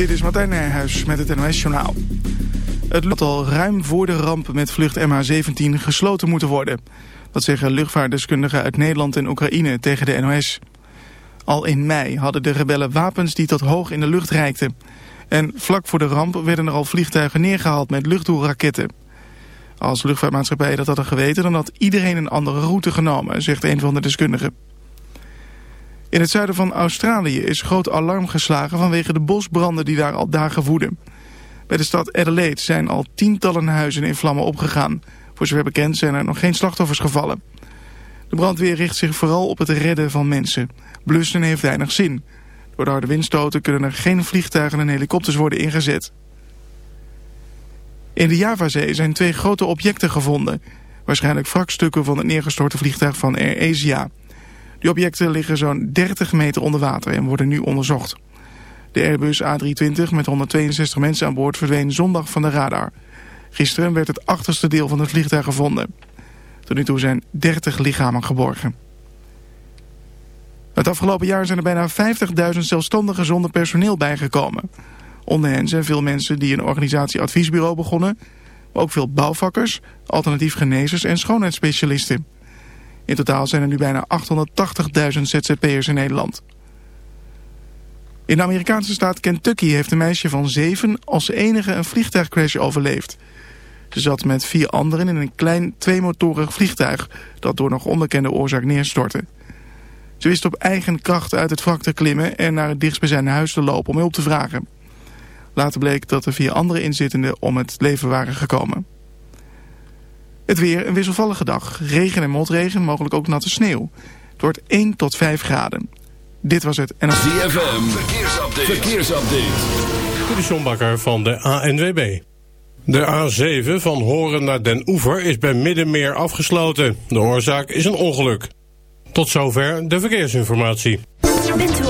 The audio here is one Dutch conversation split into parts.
Dit is Martijn Nijhuis met het NOS-journaal. Het lukt al ruim voor de ramp met vlucht MH17 gesloten moeten worden. Dat zeggen luchtvaartdeskundigen uit Nederland en Oekraïne tegen de NOS. Al in mei hadden de rebellen wapens die tot hoog in de lucht reikten. En vlak voor de ramp werden er al vliegtuigen neergehaald met luchtdoelraketten. Als luchtvaartmaatschappij dat hadden geweten, dan had iedereen een andere route genomen, zegt een van de deskundigen. In het zuiden van Australië is groot alarm geslagen vanwege de bosbranden die daar al dagen woeden. Bij de stad Adelaide zijn al tientallen huizen in vlammen opgegaan. Voor zover bekend zijn er nog geen slachtoffers gevallen. De brandweer richt zich vooral op het redden van mensen. Blussen heeft weinig zin. Door de harde windstoten kunnen er geen vliegtuigen en helikopters worden ingezet. In de Javazee zijn twee grote objecten gevonden. Waarschijnlijk wrakstukken van het neergestorte vliegtuig van Air Asia. Die objecten liggen zo'n 30 meter onder water en worden nu onderzocht. De Airbus A320 met 162 mensen aan boord verdween zondag van de radar. Gisteren werd het achterste deel van het vliegtuig gevonden. Tot nu toe zijn 30 lichamen geborgen. Het afgelopen jaar zijn er bijna 50.000 zelfstandigen zonder personeel bijgekomen. Onder hen zijn veel mensen die een organisatieadviesbureau begonnen... maar ook veel bouwvakkers, alternatief genezers en schoonheidsspecialisten... In totaal zijn er nu bijna 880.000 ZZP'ers in Nederland. In de Amerikaanse staat Kentucky heeft een meisje van zeven als enige een vliegtuigcrash overleefd. Ze zat met vier anderen in een klein tweemotorig vliegtuig dat door nog onbekende oorzaak neerstortte. Ze wist op eigen kracht uit het wrak te klimmen en naar het dichtstbijzijnde huis te lopen om hulp te vragen. Later bleek dat de vier andere inzittenden om het leven waren gekomen. Het weer een wisselvallige dag. Regen en motregen, mogelijk ook natte sneeuw. Het wordt 1 tot 5 graden. Dit was het en ZFM, verkeersupdate. verkeersupdate. De van de ANWB. De A7 van Horen naar Den Oever is bij Middenmeer afgesloten. De oorzaak is een ongeluk. Tot zover de verkeersinformatie. U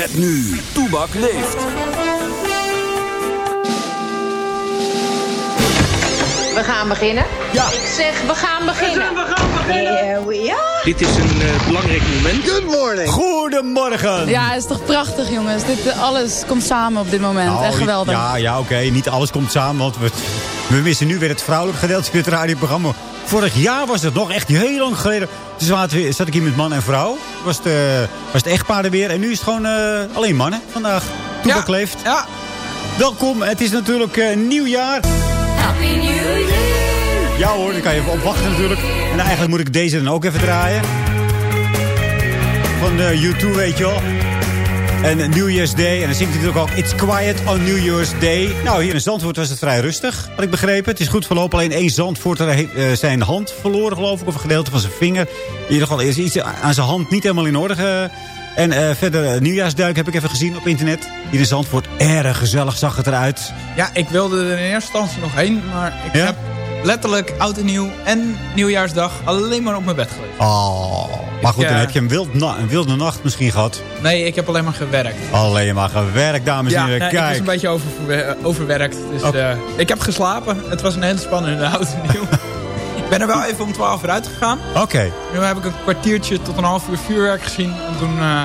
Met nu, Toebak leeft. We gaan beginnen. Ja. Ik zeg, we gaan beginnen. We gaan beginnen. Ja. Dit is een uh, belangrijk moment. Good morning. Goedemorgen. Ja, het is toch prachtig, jongens. Dit, uh, alles komt samen op dit moment. Oh, Echt geweldig. Ja, ja oké. Okay. Niet alles komt samen, want we, we missen nu weer het vrouwelijk gedeelte van het radioprogramma. Vorig jaar was het nog echt heel lang geleden. Dus we, zat ik hier met man en vrouw. Was het, was het echtpaarden weer. En nu is het gewoon alleen mannen vandaag. Toebak ja. Ja. Welkom. Het is natuurlijk een nieuw jaar. Happy New Year. Ja hoor, dan kan je even opwachten natuurlijk. En eigenlijk moet ik deze dan ook even draaien. Van de U2, weet je wel. En New Year's Day. En dan zingt hij natuurlijk ook It's Quiet on New Year's Day. Nou, hier in Zandvoort was het vrij rustig, had ik begrepen. Het is goed verlopen. Alleen één Zandvoorter heeft uh, zijn hand verloren, geloof ik. Of een gedeelte van zijn vinger. In ieder geval is iets aan zijn hand niet helemaal in orde. Ge en uh, verder, nieuwjaarsduik heb ik even gezien op internet. Hier in Zandvoort, erg gezellig zag het eruit. Ja, ik wilde er in eerste instantie nog heen. Maar ik ja? heb letterlijk oud en nieuw en nieuwjaarsdag alleen maar op mijn bed gelegen. Oh, maar goed, dan heb je een, wild een wilde nacht misschien gehad. Nee, ik heb alleen maar gewerkt. Alleen maar gewerkt, dames en heren. Ja, Kijk. ik was een beetje over, overwerkt. Dus oh. uh, ik heb geslapen. Het was een hele spannende oud en nieuw. ik ben er wel even om 12 uur uitgegaan. Oké. Okay. Nu heb ik een kwartiertje tot een half uur vuurwerk gezien. En toen... Uh,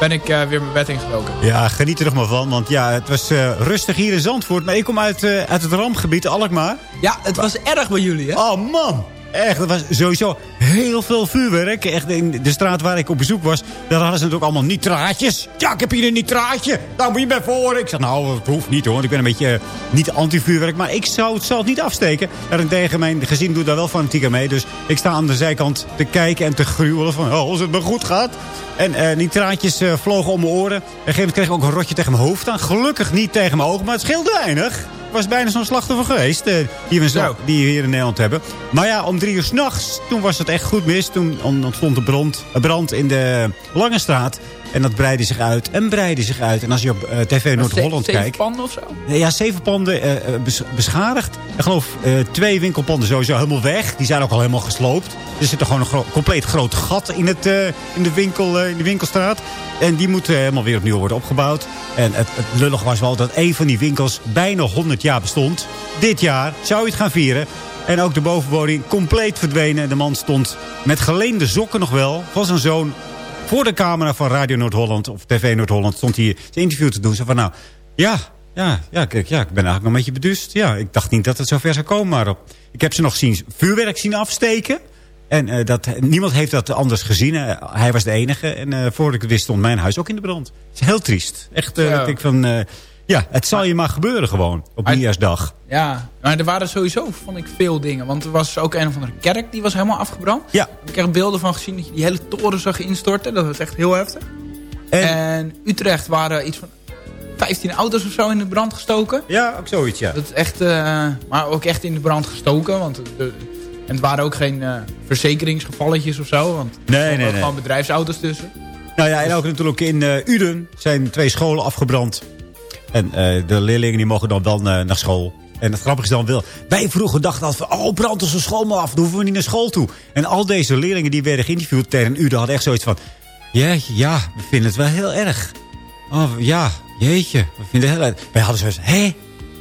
ben ik uh, weer mijn bed ingedoken. Ja, geniet er nog maar van. Want ja, het was uh, rustig hier in Zandvoort. Maar ik kom uit, uh, uit het rampgebied, Alkmaar. Ja, het was erg bij jullie, hè? Oh, man. Echt, er was sowieso heel veel vuurwerk. Echt in de straat waar ik op bezoek was, daar hadden ze natuurlijk allemaal nitraatjes. Ja, ik heb hier een nitraatje. Daar moet je bij voor. Ik zeg, nou, het hoeft niet hoor. Ik ben een beetje uh, niet anti-vuurwerk. Maar ik zou het, zal niet afsteken. Daarentegen, mijn gezin doet daar wel fanatiek aan mee. Dus ik sta aan de zijkant te kijken en te gruwelen van, oh, als het me goed gaat. En uh, nitraatjes uh, vlogen om mijn oren. En een gegeven moment kreeg ik ook een rotje tegen mijn hoofd aan. Gelukkig niet tegen mijn ogen, maar het scheelde weinig was bijna zo'n slachtoffer geweest. Uh, die, we zo, die we hier in Nederland hebben. Maar ja, om drie uur s'nachts, toen was het echt goed mis. Toen ontstond de brand, brand in de Lange Straat. En dat breidde zich uit en breidde zich uit. En als je op uh, TV Noord-Holland kijkt... Zeven panden of zo? Ja, zeven panden uh, bes beschadigd. Ik geloof uh, twee winkelpanden sowieso helemaal weg. Die zijn ook al helemaal gesloopt. Er zit er gewoon een gro compleet groot gat in, het, in, de winkel, in de winkelstraat. En die moet helemaal weer opnieuw worden opgebouwd. En het, het lullig was wel dat een van die winkels bijna 100 jaar bestond. Dit jaar zou je het gaan vieren. En ook de bovenwoning compleet verdwenen. De man stond met geleende sokken nog wel van zijn zoon voor de camera van Radio Noord-Holland of TV Noord-Holland stond hij zijn interview te doen. Zo van, nou, ja, ja, ja, kijk, ja, ik ben eigenlijk een beetje beduust. Ja, ik dacht niet dat het zo ver zou komen, maar op, ik heb ze nog zien, vuurwerk zien afsteken. En uh, dat, niemand heeft dat anders gezien. Uh, hij was de enige. En uh, voordat ik het wist stond mijn huis ook in de brand. Het is heel triest. Echt, ja. ik van... Ja, het zal je maar gebeuren gewoon, op nieuwjaarsdag. Ja, maar er waren sowieso, vond ik, veel dingen. Want er was ook een of andere kerk, die was helemaal afgebrand. Ja. Ik heb beelden van gezien dat je die hele toren zag instorten. Dat was echt heel heftig. En, en Utrecht waren iets van 15 auto's of zo in de brand gestoken. Ja, ook zoiets, ja. Dat is echt, uh, maar ook echt in de brand gestoken. Want de, en het waren ook geen uh, verzekeringsgevalletjes of zo. Want nee, er nee, waren nee. gewoon bedrijfsauto's tussen. Nou ja, en ook natuurlijk in uh, Uden zijn twee scholen afgebrand. En uh, de leerlingen die mogen dan wel uh, naar school. En het grappige is dan wel... Wij vroeger dachten altijd van... Oh, brand onze school maar af. Dan hoeven we niet naar school toe. En al deze leerlingen die werden geïnterviewd tegen Uden... hadden echt zoiets van... Ja, ja, we vinden het wel heel erg. Oh, ja, jeetje. We vinden het heel erg. Wij hadden zoiets hé?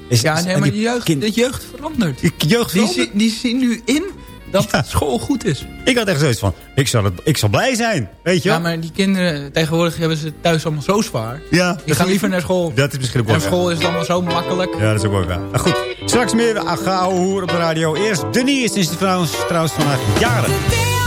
Is, ja, nee, maar de jeugd, de jeugd verandert. De jeugd verandert? Die, die zien nu in dat ja. school goed is. Ik had echt zoiets van, ik zal, het, ik zal blij zijn, weet je Ja, maar die kinderen, tegenwoordig hebben ze thuis allemaal zo zwaar. Ja. Die gaan liever naar school. Dat is misschien ook En school is het allemaal zo makkelijk. Ja, dat is ook wel waar. Maar goed, straks meer gauw hoer op de radio. Eerst Denise is trouwens, trouwens vandaag jaren.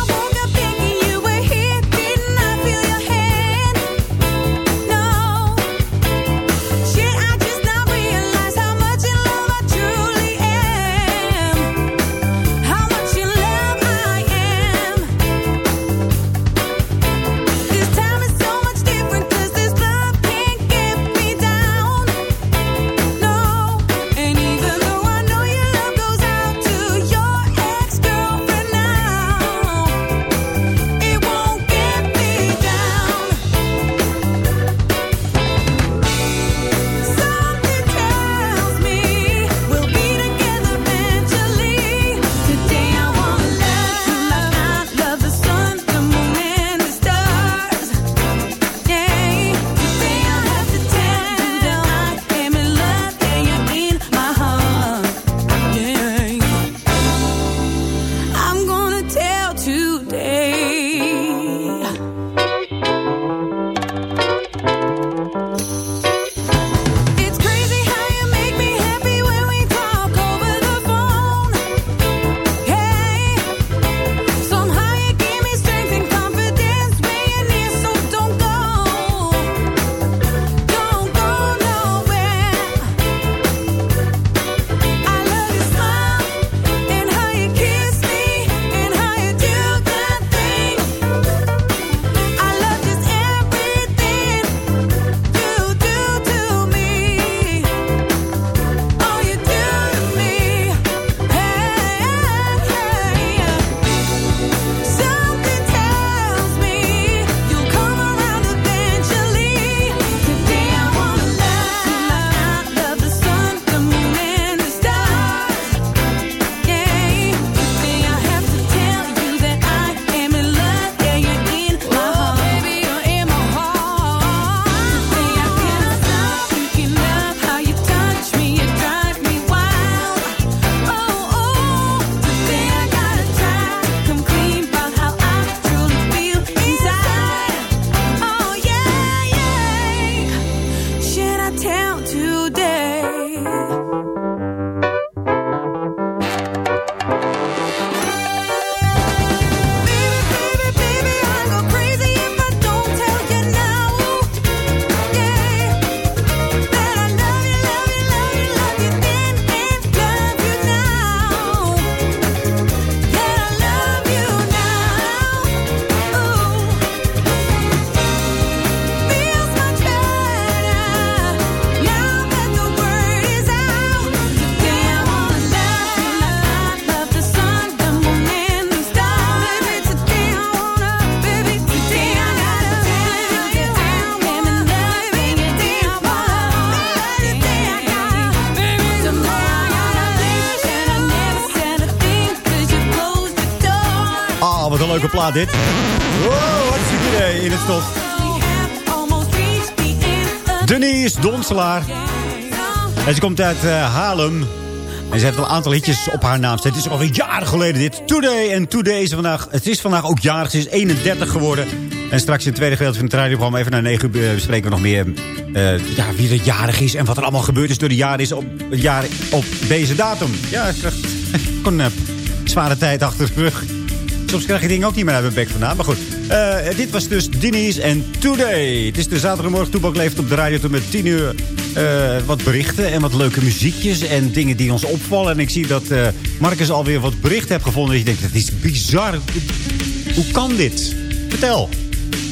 Leuke plaat dit. Wow, wat een idee in het stof. Denise Donselaar. En ze komt uit uh, Haarlem. En ze heeft al een aantal hitjes op haar naam. Het is alweer jaren geleden dit. Today en Today is vandaag... Het is vandaag ook jarig. Ze is 31 geworden. En straks in het tweede gedeelte van het radioprogramma... even naar 9 uur bespreken we nog meer... Uh, ja, wie er jarig is en wat er allemaal gebeurd is door de jaren is op, jaar, op deze datum. Ja, ik krijg een zware tijd achter de rug. Soms krijg je dingen ook niet meer uit mijn bek vandaan. Maar goed, uh, dit was dus Denise en Today. Het is de zaterdagmorgen. Toebak leeft op de radio tot met 10 uur. Uh, wat berichten en wat leuke muziekjes en dingen die ons opvallen. En ik zie dat uh, Marcus alweer wat berichten heeft gevonden. Ik denk, dat is bizar. Hoe kan dit? Vertel.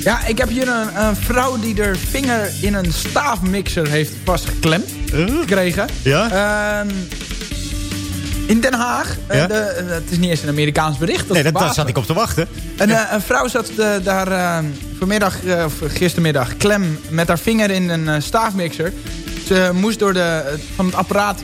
Ja, ik heb hier een, een vrouw die haar vinger in een staafmixer heeft vastgeklemd. Gekregen. Ja? In Den Haag. Ja? De, het is niet eens een Amerikaans bericht. Dat nee, dat, daar zat ik op te wachten. Een, ja. een vrouw zat de, daar vanmiddag, of gistermiddag, klem met haar vinger in een staafmixer. Ze moest door de, van het apparaat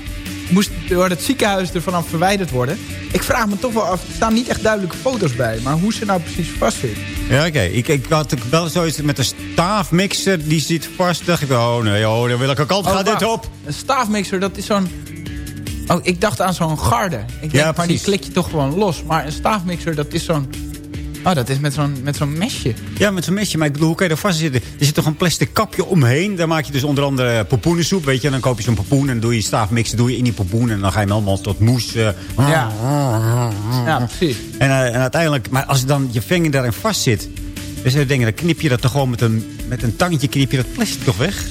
moest door het ziekenhuis er vanaf verwijderd worden. Ik vraag me toch wel af, er staan niet echt duidelijke foto's bij. Maar hoe ze nou precies vast zit. Ja, oké. Ik, ik had wel zoiets met een staafmixer, die zit vast. dacht ik, oh nee, oh, welke kant oh, gaat dit op? Een staafmixer, dat is zo'n... Oh, ik dacht aan zo'n garde. Ik denk, ja, maar die klik je toch gewoon los. Maar een staafmixer, dat is zo'n... Oh, dat is met zo'n met zo'n mesje. Ja, met zo'n mesje. Maar ik bedoel, hoe kan je er vast zitten? Er zit toch een plastic kapje omheen. Daar maak je dus onder andere popoenensoep, weet je. En dan koop je zo'n popoen en doe je staafmixen doe je in die popoen. En dan ga je hem allemaal tot moes. Uh, ja. ja, precies. En, uh, en uiteindelijk, maar als dan je vinger daarin vast zit... Dus dan denk je, dan knip je dat toch gewoon met een, met een tangetje knip je dat plastic toch weg.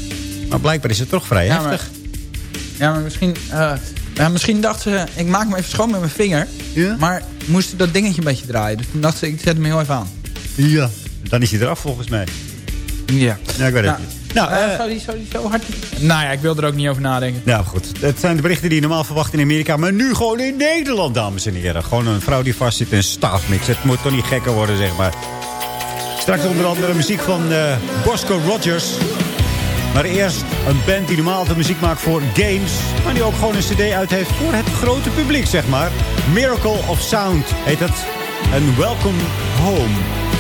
Maar blijkbaar is het toch vrij ja, heftig. Maar, ja, maar misschien... Uh, ja, misschien dacht ze, ik maak me even schoon met mijn vinger. Ja? Maar moest dat dingetje een beetje draaien. Dus toen dacht ze, ik zet hem heel even aan. Ja, dan is hij eraf volgens mij. Ja. Ja, ik weet het niet. Nou, uh, uh, zou, die, zou die zo hard... Nou ja, ik wil er ook niet over nadenken. Nou goed, het zijn de berichten die je normaal verwacht in Amerika. Maar nu gewoon in Nederland, dames en heren. Gewoon een vrouw die vastzit in een staafmix. Het moet toch niet gekker worden, zeg maar. Straks onder andere muziek van uh, Bosco Rogers. Maar eerst een band die normaal de muziek maakt voor games. Maar die ook gewoon een cd uit heeft voor het grote publiek, zeg maar. Miracle of Sound heet het. En Welcome Home.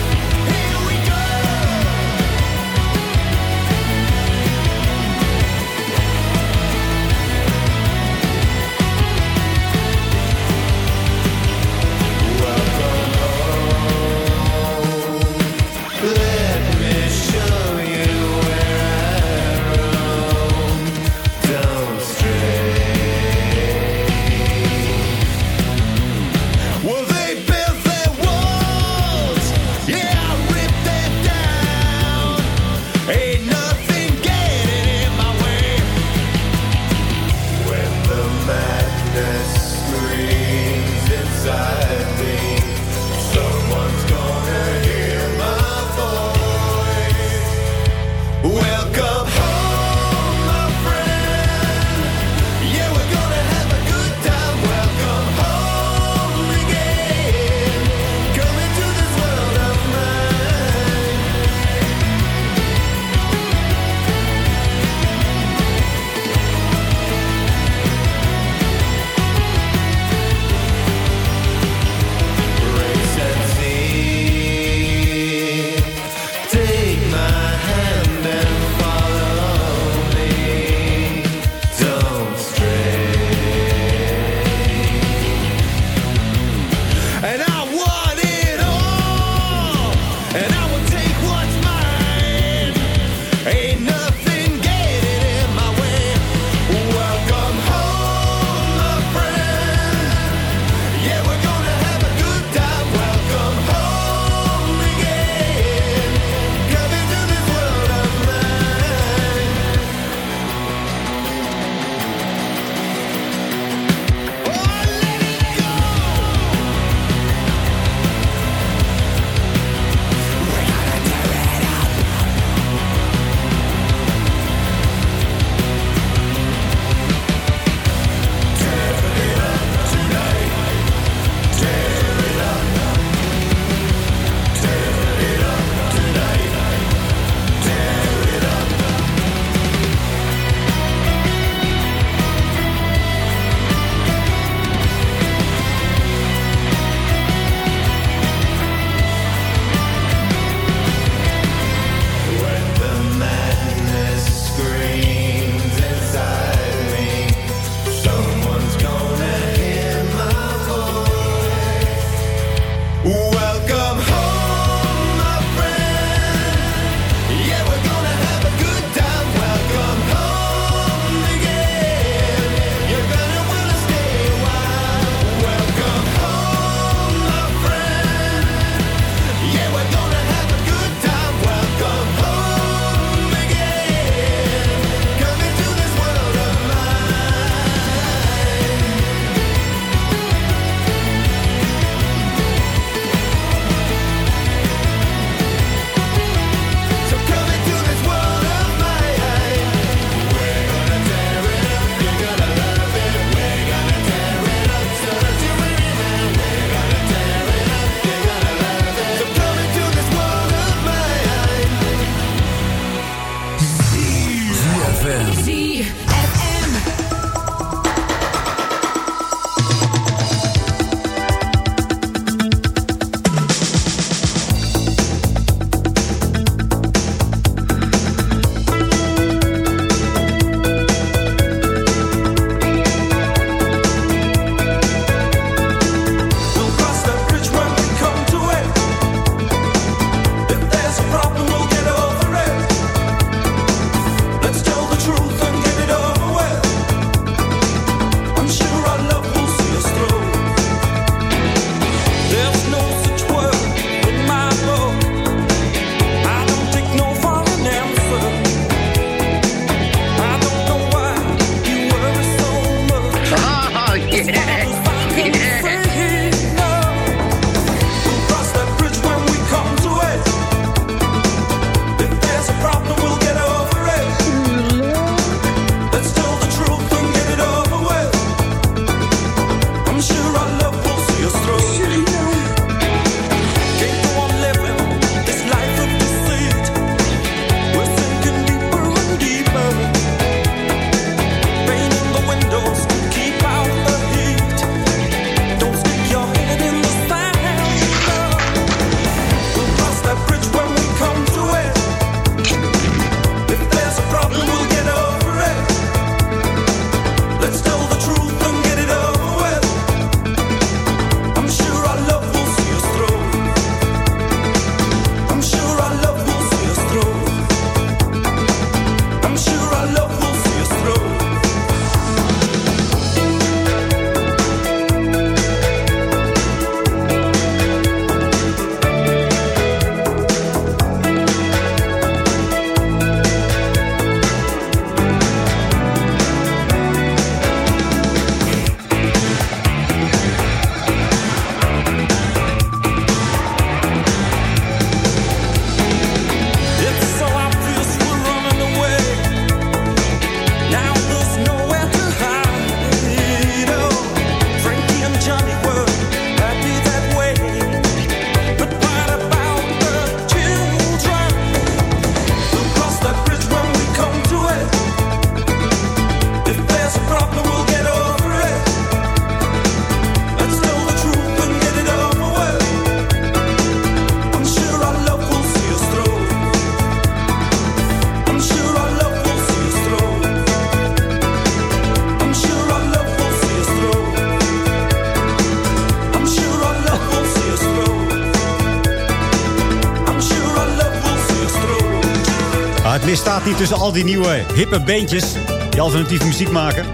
Tussen al die nieuwe hippe bandjes... die alternatieve muziek maken...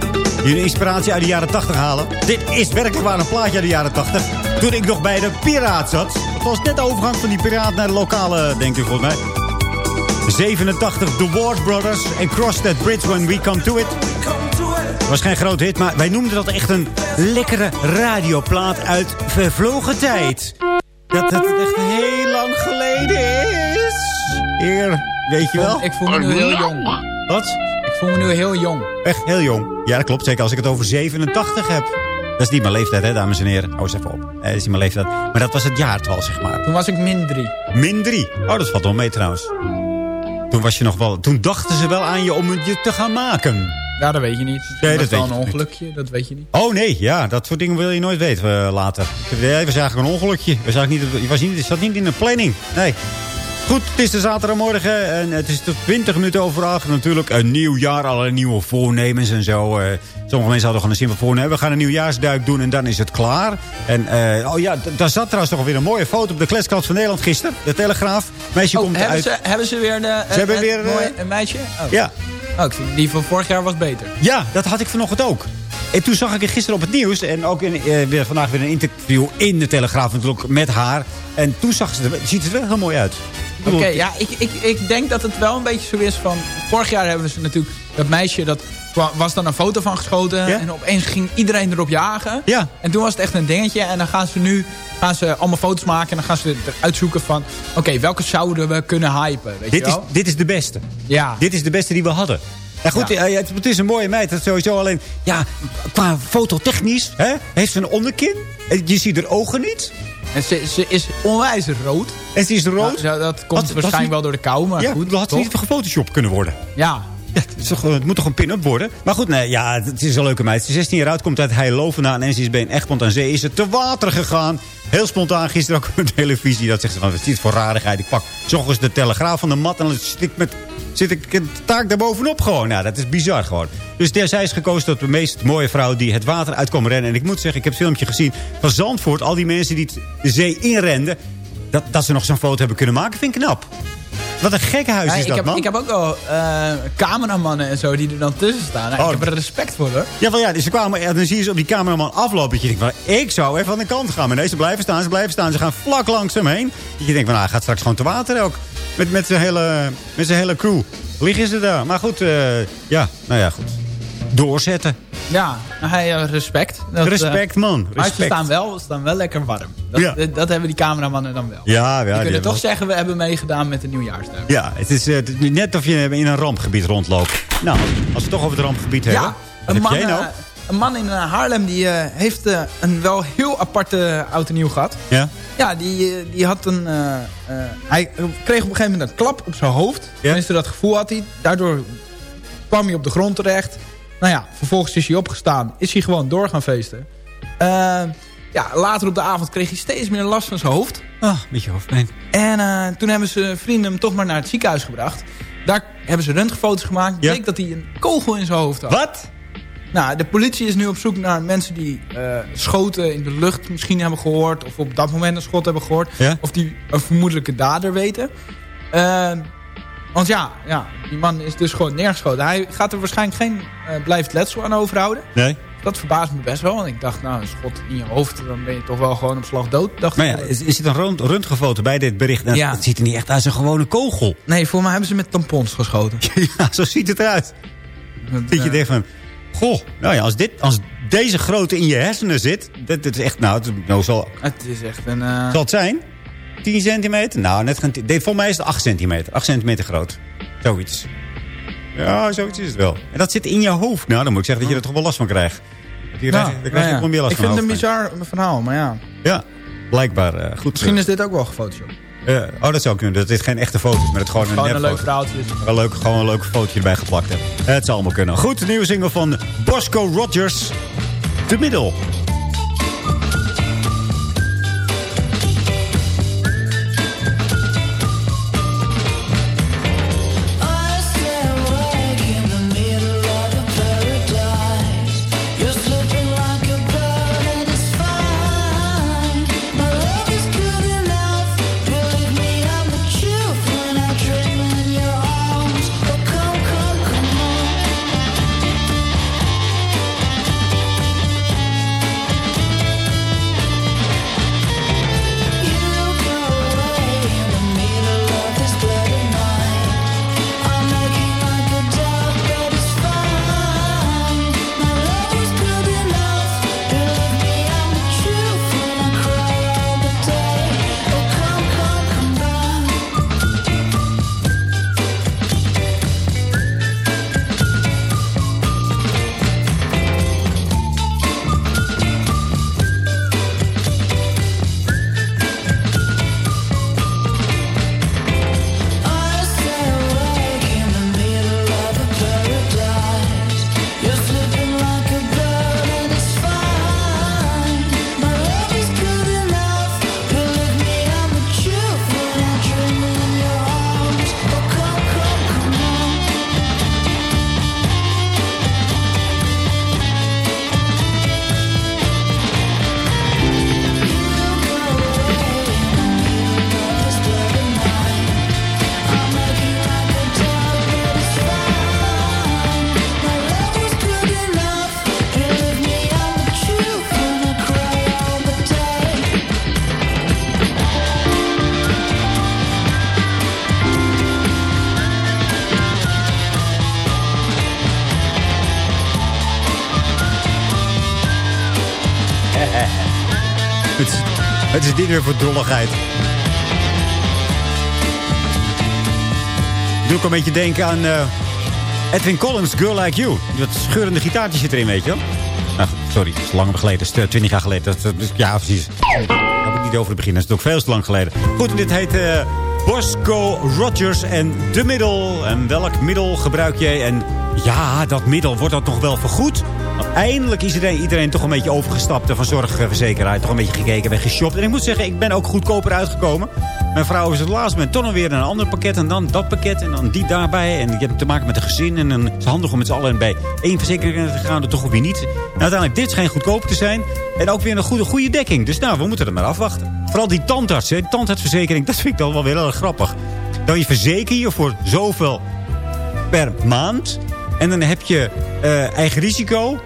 die hun inspiratie uit de jaren 80 halen. Dit is werkelijk waar een plaatje uit de jaren 80. Toen ik nog bij de Piraat zat. Het was net de overgang van die Piraat naar de lokale, denk ik volgens mij. 87, The Ward Brothers en Cross That Bridge When We Come To It. Was geen grote hit, maar wij noemden dat echt een lekkere radioplaat uit vervlogen tijd. Dat het echt heel lang geleden is. Heer, weet je wel? Ik voel me nu heel jong. Wat? Ik voel me nu heel jong. Echt heel jong. Ja, dat klopt. Zeker als ik het over 87 heb. Dat is niet mijn leeftijd, hè, dames en heren. Hou eens even op. Eh, dat is niet mijn leeftijd. Maar dat was het jaartal, zeg maar. Toen was ik min 3. Min 3. Oh, dat valt wel mee trouwens. Toen was je nog wel... Toen dachten ze wel aan je om het je te gaan maken. Ja, dat weet je niet. Nee, dat dat was wel weet een je ongelukje, dat weet je niet. Oh nee, ja, dat soort dingen wil je nooit weten eh, later. Het was eigenlijk een ongelukje. Het was eigenlijk niet, je was niet, het zat niet in de planning. Nee. Goed, het is de zaterdagmorgen en het is tot 20 minuten over acht. Natuurlijk een nieuw jaar, allerlei nieuwe voornemens en zo. eh. sommige mensen hadden gewoon een simpel voornemen. We gaan een nieuwjaarsduik doen en dan is het klaar. En eh, oh ja, daar zat trouwens nog weer een mooie foto op de kletskrant van Nederland gisteren. De Telegraaf. Meisje Oh, komt hebben, uit... ze, hebben ze weer de, Ze hebben het weer, eh, een meisje? Oh. Ja. Oh, ik vind die van vorig jaar was beter. Ja, dat had ik vanochtend ook. En toen zag ik het gisteren op het nieuws. En ook in, eh, weer, vandaag weer een interview in de Telegraaf natuurlijk met haar. En toen zag ze er, ziet het er wel heel mooi uit. Oké, ja, ik, ik, ik denk dat het wel een beetje zo is van... Vorig jaar hebben ze natuurlijk dat meisje, dat wa- was dan een foto van geschoten. Ja? En opeens ging iedereen erop jagen. Ja. En toen was het echt een dingetje. En dan gaan ze nu gaan ze allemaal foto's maken. En dan gaan ze eruit zoeken van... Oké, welke zouden we kunnen hypen? Weet Dit je is, wel? dit is de beste. Ja. Dit is de beste die we hadden. Ja goed, Ja. eh, het, het is een mooie meid. Dat is sowieso alleen, ja, qua fototechnisch, hè, heeft ze een onderkin. Eh, Je ziet haar ogen niet. En ze, ze is onwijs rood. En ze is rood. Nou, dat komt Had- waarschijnlijk wel door de kou, maar ja, goed. dat had ze toch? niet gefotoshopt kunnen worden. Ja. Ja, het, het moet toch een pin-up worden? Maar goed, nee, ja, het is een leuke meid. Ze is 16 jaar oud, komt uit Heilo vandaan. En ze is bij een Egmond aan zee is ze te water gegaan. Heel spontaan, gisteren ook op de televisie. Dat zegt ze van, wat is dit voor rarigheid? Ik pak s ochtends de telegraaf van de mat en dan zit ik met zit ik een taak daarbovenop gewoon. Nou, dat is bizar gewoon. Dus der, zij is gekozen tot de meest mooie vrouw die het water uit kwam rennen. En ik moet zeggen, ik heb het filmpje gezien van Zandvoort. Al die mensen die de zee inrenden. Dat, dat ze nog zo'n foto hebben kunnen maken, vind ik knap. Wat een gekke huis Ja, is ik, dat, heb, man. ik heb ook wel eh, cameramannen en zo die er dan tussen staan. Nou, Oh. Ik heb er respect voor hoor. Ja, wel ja, dus ze kwamen, en dan zie je ze op die cameraman aflopen. Je denkt, van, ik zou even aan de kant gaan. Maar nee, ze blijven staan, ze blijven staan. Ze gaan vlak langs hem heen. Dat je denkt, van, nou, hij gaat straks gewoon te water ook. Met, met zijn hele, met hele crew. Liggen ze daar. Maar goed, eh, ja, nou ja, goed. Doorzetten. Ja, hij, eh, respect. Dat, Respect, eh, man. Maar ze Respect. staan wel, ze staan wel lekker warm. Dat, Ja. dat, dat hebben die cameramannen dan wel. Ja, ja. die kunnen die- toch zeggen, we hebben meegedaan met de nieuwjaarsduik. Ja, het is, eh, net of je in een rampgebied rondloopt. Nou, als we het toch over het rampgebied hebben. Ja, een man, nou? eh, een man in eh, Haarlem die eh, heeft eh, een wel heel aparte oud en nieuw gehad. Ja? Ja, die, eh, die had een... eh, eh, hij kreeg op een gegeven moment een klap op zijn hoofd. Tenminste, dat gevoel had hij. Daardoor kwam hij op de grond terecht. Nou ja, vervolgens is hij opgestaan. Is hij gewoon door gaan feesten. Eh, ja, later op de avond kreeg hij steeds meer last van zijn hoofd. Ah, met je hoofdpijn. En eh, toen hebben ze vrienden hem toch maar naar het ziekenhuis gebracht. Daar hebben ze röntgenfoto's gemaakt. Ja. Bleek dat hij een kogel in zijn hoofd had. Wat? Nou, de politie is nu op zoek naar mensen die eh, schoten in de lucht misschien hebben gehoord. Of op dat moment een schot hebben gehoord. Ja? Of die een vermoedelijke dader weten. Eh, want ja, ja, die man is dus gewoon neergeschoten. Hij gaat er waarschijnlijk geen uh, blijft letsel aan overhouden. Nee. Dat verbaast me best wel. Want ik dacht, nou, een schot in je hoofd, dan ben je toch wel gewoon op slag dood. Dacht Maar ik. ja, is, is het een rond- röntgenfoto bij dit bericht? Nou, Ja. Het ziet er niet echt uit als een gewone kogel. Nee, voor mij hebben ze met tampons geschoten. ja, zo ziet het eruit. Dat, je eh, denkt van... Goh, nou ja, als, dit, als deze grootte in je hersenen zit... Dat, dat is echt, nou, het, nou zal, het is echt een... eh, zal het zijn? 10 centimeter? Nou, net geen... voor mij is het 8 centimeter. 8 centimeter groot. Zoiets. Ja, zoiets is het wel. En dat zit in je hoofd. Nou, dan moet ik zeggen dat je er toch wel last van krijgt. Hier nou, krijg je, daar krijg nou je ja. gewoon meer last Ik van. vind het een bizar verhaal, maar ja. Ja, blijkbaar eh, goed. Misschien is dit ook wel gefotoshopt. Eh, oh, dat zou kunnen. Dat dit geen echte foto is, maar het gewoon een Gewoon een leuk verhaaltje is. Wel leuk, gewoon een leuk fotootje erbij geplakt hebben. Het zou allemaal kunnen. Goed, de nieuwe single van Bosco Rogers. De middel. Weer voor drolligheid. Doe ik een beetje denken aan uh, Edwin Collins, Girl Like You. Dat scheurende gitaartje zit erin, weet je wel. Nou, sorry, dat is lang geleden. Dat is twintig jaar geleden. Dat, dat, ja, precies. Daar moet ik niet over beginnen. Dat is ook veel te lang geleden. Goed, dit heet uh, Bosco Rogers en de middel. En welk middel gebruik jij? En ja, dat middel, wordt dat nog wel vergoed? Eindelijk is iedereen, iedereen toch een beetje overgestapt van zorgverzekeraar. Toch een beetje gekeken, weggeshopt. En ik moet zeggen, ik ben ook goedkoper uitgekomen. Mijn vrouw is het laatst moment toch nog weer een ander pakket. En dan dat pakket en dan die daarbij. En je hebt te maken met een gezin. En dan is het handig om met z'n allen bij één verzekering te gaan. Dat toch weer niet. Nou, uiteindelijk, dit schijnt goedkoper te zijn. En ook weer een goede, goede dekking. Dus nou, we moeten er maar afwachten. Vooral die tandarts, tandartsverzekering, dat vind ik dan wel weer heel grappig. Dan je verzeker je voor zoveel per maand. En dan heb je uh, eigen risico.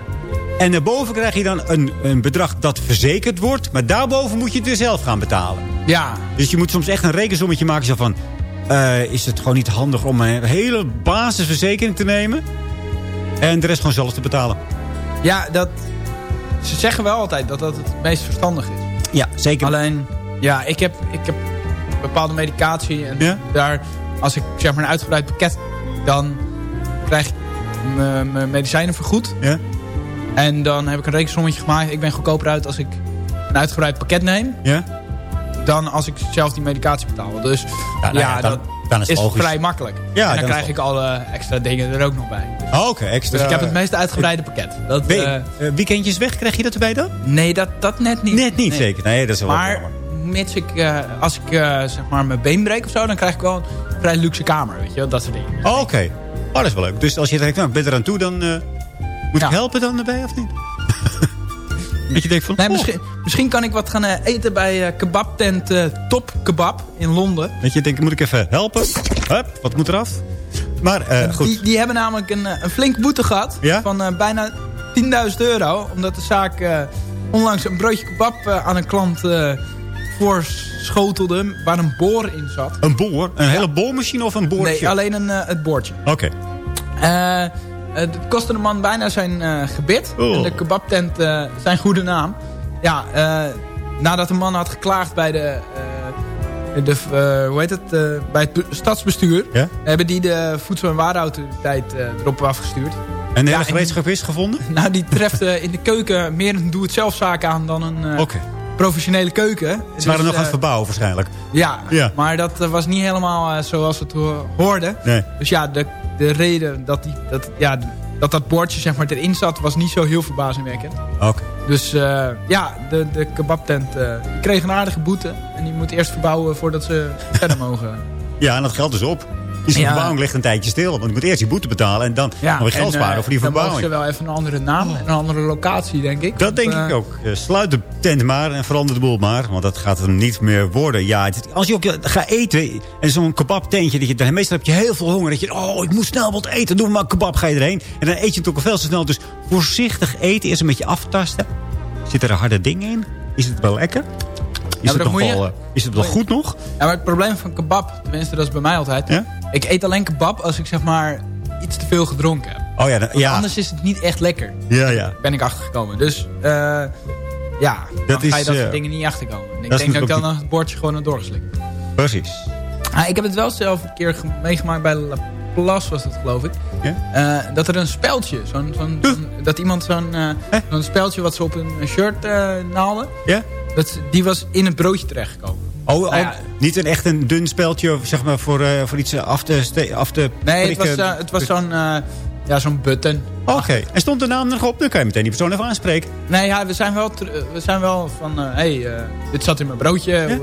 En daarboven krijg je dan een, een bedrag dat verzekerd wordt. Maar daarboven moet je het weer zelf gaan betalen. Ja. Dus je moet soms echt een rekensommetje maken. Zo van, uh, is het gewoon niet handig om een hele basisverzekering te nemen? En de rest gewoon zelf te betalen. Ja, dat, ze zeggen wel altijd dat dat het meest verstandig is. Ja, zeker. Alleen, ja, ik heb, ik heb bepaalde medicatie. En ja? daar, als ik zeg maar een uitgebreid pakket... dan krijg ik mijn medicijnen vergoed. Ja? En dan heb ik een rekensommetje gemaakt. Ik ben goedkoper uit als ik een uitgebreid pakket neem. Ja? Dan als ik zelf die medicatie betaal. Dus ja, nou ja, dan, dat dan is, vrij makkelijk. Ja, en dan, krijg ik alle extra dingen er ook nog bij. Oh, Oké, extra. Dus ik heb het meest uitgebreide pakket. Dat, uh, weekendjes weg, krijg je dat erbij dan? Nee, dat, dat net niet. Net niet, nee. zeker. Nee, dat is wel Maar mits ik, uh, als ik uh, zeg maar mijn been breek of zo... dan krijg ik wel een vrij luxe kamer, weet je Dat soort dingen. Oh, Oké. Okay. Oh, dat is wel leuk. Dus als je denkt, nou, ik ben eraan toe, dan moet ik helpen dan erbij of niet? Dat je denkt van... Nee, oh. misschien, misschien kan ik wat gaan uh, eten bij uh, kebabtent uh, Top Kebab in Londen. Dat je denkt, moet ik even helpen? Hup, wat moet eraf? Maar goed. Die, die, hebben namelijk een, een flinke boete gehad. Ja? Van bijna 10.000 euro. Omdat de zaak onlangs een broodje kebab aan een klant voorschotelde. Waar een boor in zat. Een boor? Een hele boormachine of een boortje? Nee, alleen een, het boortje. Oké. Okay. Het kostte de man bijna zijn uh, gebit. Oh. En de kebabtent uh, zijn goede naam. Ja, nadat de man had geklaagd bij de... de hoe heet het? bij het stadsbestuur... Ja? hebben die de Voedsel- en Warenautoriteit erop afgestuurd. En ja, gereedschap is gevonden? Nou, die treft in de keuken meer een doe-het-zelf zaak aan dan een... Okay. Professionele keuken. Ze waren dus, nog aan het verbouwen waarschijnlijk. Ja, ja. maar dat was niet helemaal zoals het hoorde. Nee. Dus ja, de, de reden dat, die, dat, ja, dat dat bordje zeg maar, erin zat... was niet zo heel verbazingwekkend. Oké. Okay. Dus uh, ja, de, de kebabtent uh, die kreeg een aardige boete. En die moet eerst verbouwen voordat ze verder mogen. Ja, en dat geld is op. Dus die verbouwing ligt een tijdje stil. Want je moet eerst die boete betalen en dan nog weer geld en, sparen uh, voor die verbouwing. Dan ze wel even een andere naam en een andere locatie, denk ik. Dat denk ik ook. Uh, sluit de tent maar en verander de boel maar. Want dat gaat er niet meer worden. Ja, als je ook gaat eten en zo'n kebabtentje. Dat je, meestal heb je heel veel honger. Dat je, oh, ik moet snel wat eten. Doe maar een kebab, ga je erheen. En dan eet je het ook al veel te snel. Dus voorzichtig eten. Eerst een beetje aftasten. Zitten er harde dingen in? Is het wel lekker? Is, ja, het, nog je, wel, is het wel goed nog? Ja, maar het probleem van kebab, tenminste dat is bij mij altijd. Ja? Ik eet alleen kebab als ik zeg maar iets te veel gedronken heb. Oh ja, dan, ja. anders is het niet echt lekker. Ja, ja. Ben ik achtergekomen. Dus uh, ja, dat dan is, ga je dat uh, soort dingen niet achterkomen. En ik denk dat ik dan het bordje gewoon heb doorgeslikt. Precies. Ah, ik heb het wel zelf een keer meegemaakt bij La Place was dat geloof ik. Ja? Uh, dat er een speldje, zo'n, dat iemand zo'n uh, zo'n speldje wat ze op een shirt uh, naalden. Ja? Dat, die was in het broodje terechtgekomen. Oh, nou ja, niet een echt een dun speldje zeg maar, voor, uh, voor iets af te, af te Nee, het was, uh, het was zo'n uh, ja, zo'n button. Oké, okay. en stond de naam nog op? Dan kan je meteen die persoon even aanspreken. Nee, ja, we zijn wel, we zijn wel van... Hé, hey, dit zat in mijn broodje. Ja?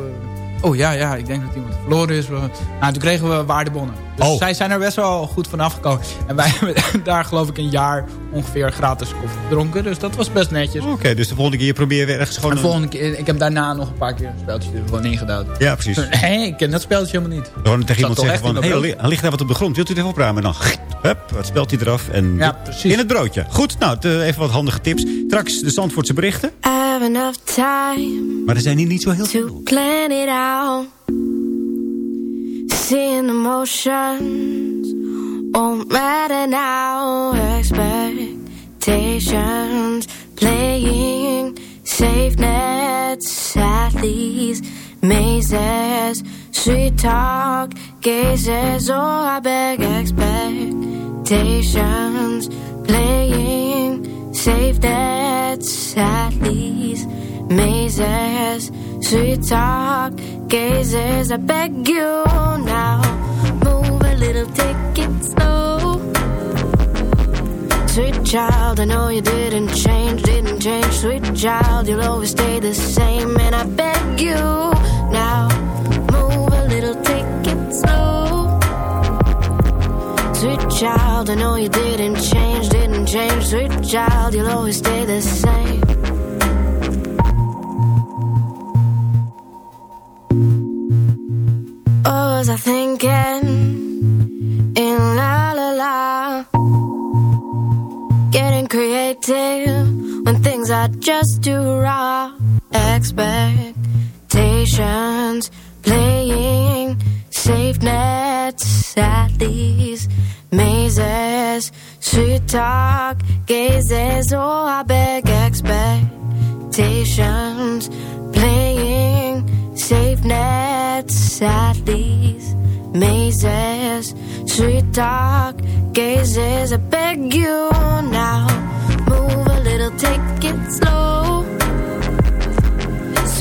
Oh ja, ja, ik denk dat iemand verloren is. Nou, toen kregen we waardebonnen. Dus oh. zij zijn er best wel goed van afgekomen. En wij hebben daar geloof ik een jaar ongeveer gratis koffie gedronken. Dus dat was best netjes. Oké, okay, dus de volgende keer probeer je weer ergens gewoon... De volgende keer, ik heb daarna nog een paar keer een speltje er gewoon ingedaan. Ja, precies. Hé, hey, ik ken dat speltje helemaal niet. Gewoon tegen iemand zeggen van, hé, hey, ligt daar wat op de grond. Wilt u het even opruimen? En dan, hup, wat spelt hij eraf. En ja, precies. in het broodje. Goed, nou, even wat handige tips. Straks de Zandvoortse berichten. Maar er zijn hier niet zo heel veel. plan it out. Seeing emotions won't matter now. Expectations playing safe nets. sadlies, mazes, sweet talk, gazes, oh, I beg expectations, playing safe nets, sadlies, mazes, sweet talk, gazes, I beg you now, move a little, take it slow. Sweet child, I know you didn't change, didn't change. Sweet child, you'll always stay the same. And I beg you now, Sweet child, I know you didn't change, didn't change. Sweet child, you'll always stay the same. What was I thinking? In la la la getting creative when things are just too raw. Expectations playing safe nets, at these mazes, sweet talk, gazes. Oh, I beg expectations playing safe nets, sadlies, mazes, sweet talk, gazes. I beg you now, move a little, take it slow.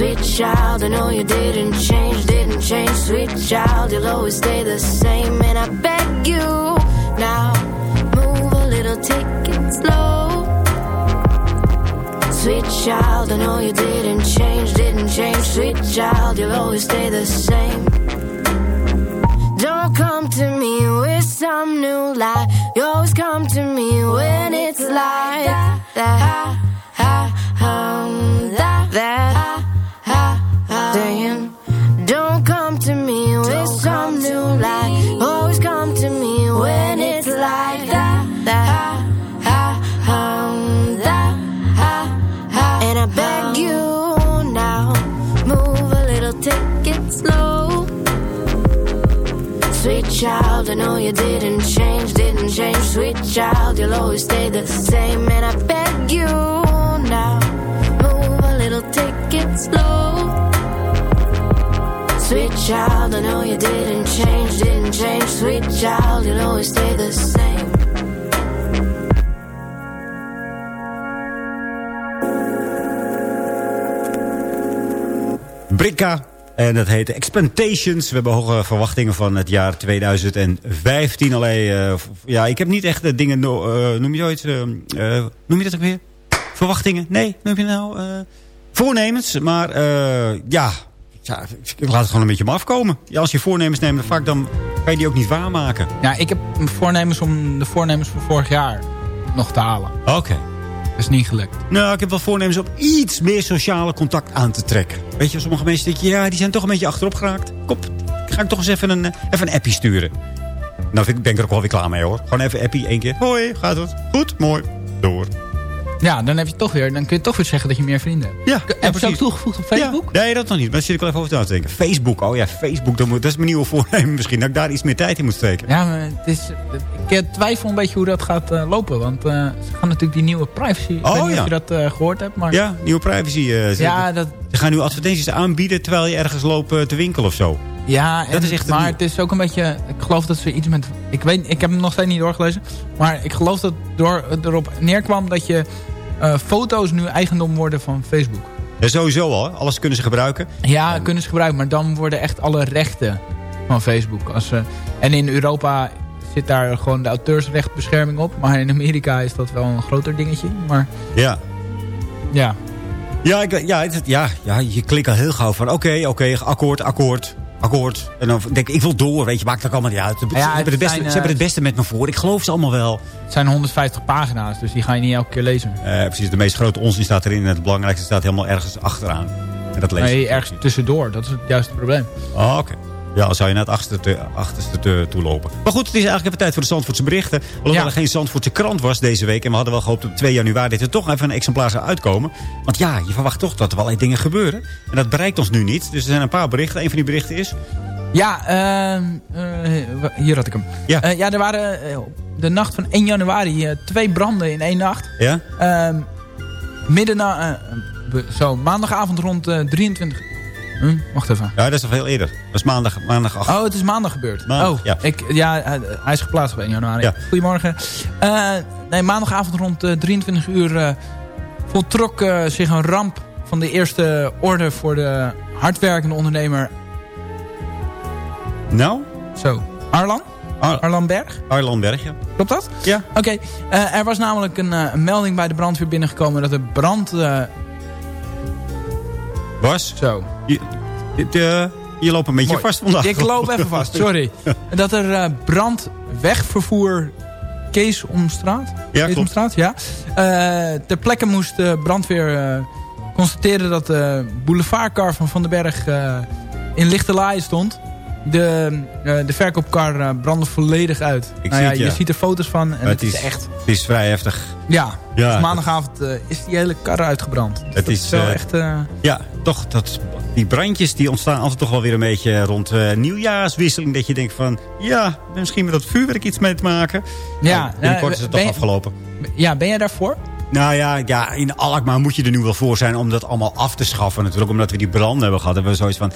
Sweet child, I know you didn't change, didn't change. Sweet child, you'll always stay the same. And I beg you now, move a little, take it slow. Sweet child, I know you didn't change, didn't change. Sweet child, you'll always stay the same. Don't come to me with some new lie. You always come to me when it's like that. that, that, that, child, I know you didn't change, didn't change. Sweet child, you'll always stay the same. And I beg you now, move a little, take it slow. Sweet child, I know you didn't change, didn't change. Sweet child, you'll always stay the same. Bricka. En dat heet Expectations. We hebben hoge verwachtingen van het jaar 2015. Alleen, eh, ja, ik heb niet echt de dingen... no- eh, noem je eh, eh, noem je dat ook weer? Verwachtingen? Nee, noem je nou? eh, voornemens. Maar eh, ja, ja, ik laat het gewoon een beetje me afkomen. Ja, als je voornemens neemt, dan vaak dan kan je die ook niet waarmaken. Ja, ik heb voornemens om de voornemens van vorig jaar nog te halen. Oké. Is niet gelukt. Nou, ik heb wel voornemens om iets meer sociale contact aan te trekken. Weet je, sommige mensen denken, ja, die zijn toch een beetje achterop geraakt. Kom, ga ik toch eens even een, eh, even een appie sturen. Nou, ik, ben ik er ook wel weer klaar mee, hoor. Gewoon even appie, één keer. Hoi, gaat het? Goed, mooi. Door. Ja, dan, heb je toch weer, dan kun je toch weer zeggen dat je meer vrienden hebt. Ja, heb je ook toegevoegd op Facebook? Ja. Nee, dat nog niet. Maar zit ik wel even over na te denken. Facebook, oh ja, Facebook. Dat, moet, dat is mijn nieuwe voornemen misschien. Dat ik daar iets meer tijd in moet steken. Ja, maar het is, ik eh, twijfel een beetje hoe dat gaat eh, lopen. Want eh, ze gaan natuurlijk die nieuwe privacy... ik Oh, weet niet ja. of je dat eh, gehoord hebt. Maar Ja, nieuwe privacy. ze, Ja, dat- ze gaan nu advertenties aanbieden terwijl je ergens loopt te winkelen of zo. Ja, Dat en- is echt maar nieuw. het is ook een beetje... Ik geloof dat ze iets met... Ik, weet, ik heb hem nog steeds niet doorgelezen. Maar ik geloof dat door, erop neerkwam dat je... eh, foto's nu eigendom worden van Facebook. Ja, sowieso al. Alles kunnen ze gebruiken. Ja, kunnen ze gebruiken. Maar dan worden echt alle rechten van Facebook. Als, ze en in Europa zit daar gewoon de auteursrechtbescherming op. Maar in Amerika is dat wel een groter dingetje. Maar Ja. ja, Ja, ik, ja, het- ja, ja, je klikt al heel gauw van oké, oké, akkoord, akkoord, akkoord. En dan denk ik, ik wil door, weet je, maakt ook allemaal niet uit. Ze, Ja, hebben, het beste, zijn, ze hebben eh, het beste met me voor. Ik geloof ze allemaal wel. het zijn 150 pagina's. Dus die ga je niet elke keer lezen. Eh, precies, de meest grote onzin staat erin. En het belangrijkste staat helemaal ergens achteraan. En dat lees Nee, ergens tussendoor. Dat is het juiste probleem. Oh, oké. Ja, zou je naar het achterste, te, achterste te, toe lopen. Maar goed, het is eigenlijk even tijd voor de Zandvoortse berichten. Hoewel Ja. er geen Zandvoortse krant was deze week. En we hadden wel gehoopt op 2 januari dat er toch even een exemplaar zou uitkomen. Want ja, je verwacht toch dat er wel dingen gebeuren. En dat bereikt ons nu niet. Dus er zijn een paar berichten. Een van die berichten is... Ja, ehm, eh, hier had ik hem. Ja. Eh, ja, er waren eh, de nacht van 1 januari eh, twee branden in één nacht. Ja? Ehm, midden na, eh, zo, maandagavond rond eh, 23... Hm, wacht even. Ja, dat is al veel eerder. Dat is maandag, maandag 8. Oh, het is maandag gebeurd. Maandag, oh, ja. Ik, ja, hij, is geplaatst op 1 januari. Ja. Goedemorgen. Eh, nee, maandagavond rond eh, 23 uur eh, voltrok eh, zich een ramp van de eerste orde voor de hardwerkende ondernemer. Nou? Zo, Arlan? Arlan Berg? Arlan Berg, ja. Klopt dat? Ja. Oké, eh, er was namelijk een, eh, een melding bij de brandweer binnengekomen dat er brand... Was? Zo. Je, dit, eh, je loopt een beetje Mooi. vast vandaag. Ik loop even vast, sorry. Dat er eh, brandwegvervoer Keesomstraat? Ja, Keesomstraat, ja. Eh, ter plekke moest de brandweer constateren dat de boulevardkar van Van den Berg in lichte laaien stond. De, de verkoopkar brandde volledig uit. Ik nou zie ja, het, ja. Je ziet er foto's van en Maar het, is, echt... Het is vrij heftig. Ja, Ja, dus maandagavond eh, is die hele kar uitgebrand. Dus Het dat is, wel eh, echt... eh, Ja, toch, dat, die brandjes die ontstaan altijd toch wel weer een beetje rond eh, nieuwjaarswisseling. Dat je denkt van, ja, misschien met dat vuurwerk iets mee te maken. Ja, Nou, binnenkort eh, is het toch je- afgelopen. ja, ben jij daarvoor? Nou ja, ja, in Alkmaar moet je er nu wel voor zijn om dat allemaal af te schaffen. Natuurlijk omdat we die branden hebben gehad. Hebben we zoiets van,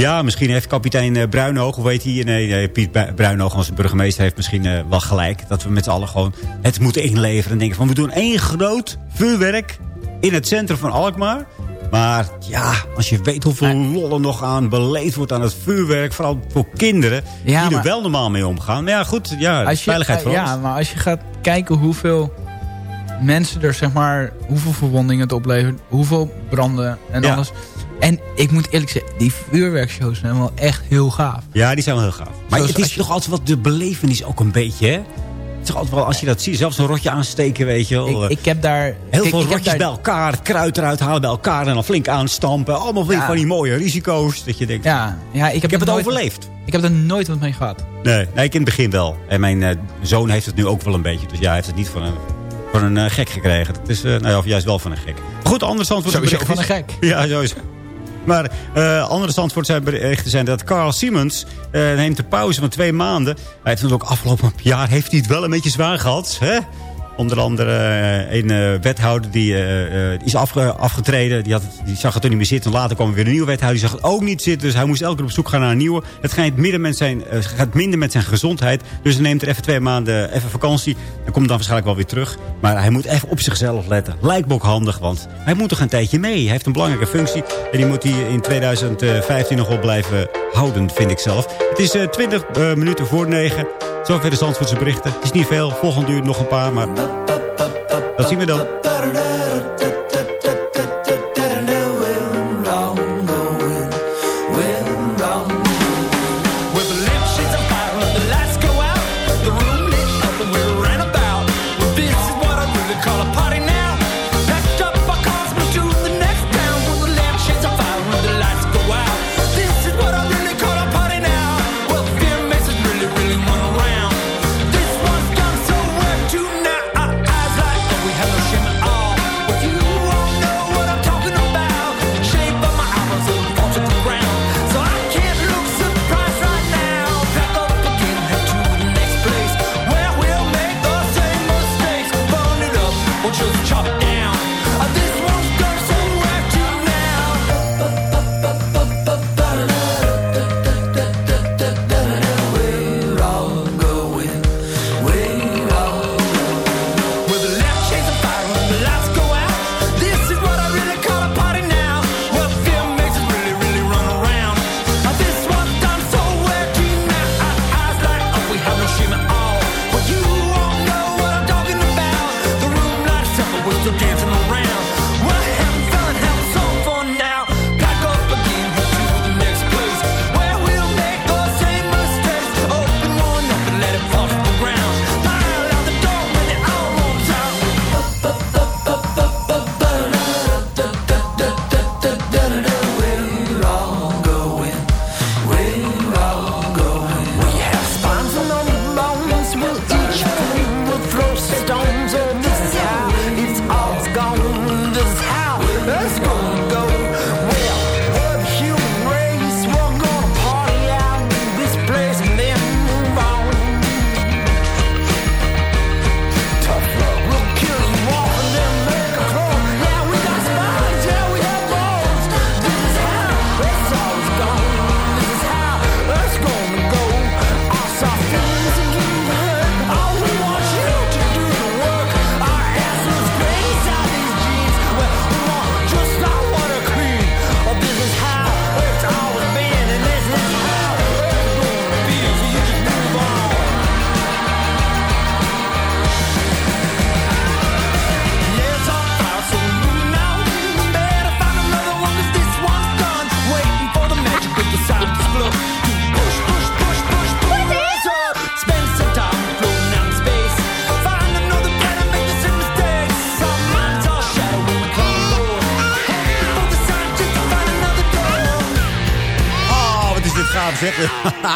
ja, misschien heeft kapitein eh, Bruinoog, hoe weet hij? Nee, nee, Piet Bruinoog, onze burgemeester, heeft misschien eh, wel gelijk. Dat we met z'n allen gewoon het moeten inleveren. En denken van, we doen één groot vuurwerk in het centrum van Alkmaar. Maar ja, als je weet hoeveel lollen nog aan beleefd wordt aan het vuurwerk. Vooral voor kinderen. Ja, die er wel normaal mee omgaan. Maar ja, goed. Ja, Als je, veiligheid eh, voor Ja, ons. maar als je gaat kijken hoeveel mensen er, zeg maar, hoeveel verwondingen het oplevert, hoeveel branden en Ja. alles. En ik moet eerlijk zeggen, die vuurwerkshows zijn wel echt heel gaaf. Ja, die zijn wel heel gaaf. Maar Zoals het is je- toch altijd wat de belevenis ook een beetje, hè? Het is toch altijd wel, als je dat ziet, zelfs een rotje aansteken, weet je wel. Ik, ik heb daar... Heel veel rotjes daar- bij elkaar, kruid eruit halen bij elkaar... en dan flink aanstampen. Allemaal Ja. van die mooie risico's. Dat je denkt, Ja, ja ik heb, ik heb het nooit- overleefd. Ik heb er nooit wat mee gehad. Nee, nee, ik in het begin wel. En mijn eh, zoon heeft het nu ook wel een beetje. Dus ja, hij heeft het niet van een, van een eh, gek gekregen. Het is, eh, nou ja, of juist wel van een gek. Goed, andere Zandvoortse Sowieso van een gek. Ja, sowieso. Maar eh, andere Zandvoortse berichten zijn dat Carl Siemens eh, neemt een pauze van twee maanden. Hij heeft natuurlijk afgelopen jaar heeft hij het wel een beetje zwaar gehad. Hè? Onder andere eh, een eh, wethouder die eh, is afge- afgetreden. Die, had die zag het er niet meer zitten. Later kwam er weer een nieuwe wethouder. Die zag het ook niet zitten. Dus hij moest elke keer op zoek gaan naar een nieuwe. Het gaat minder met zijn, gaat minder met zijn gezondheid. Dus hij neemt er even twee maanden even vakantie. En komt dan waarschijnlijk wel weer terug. Maar hij moet even op zichzelf letten. Lijkt me ook handig. Want hij moet toch een tijdje mee. Hij heeft een belangrijke functie. En die moet hij in 2015 nog wel blijven houden, vind ik zelf. Het is eh, 20 eh, minuten voor 9. Zover de Zandvoortse berichten. Het is niet veel. Volgende uur nog een paar. Maar dat zien we dan.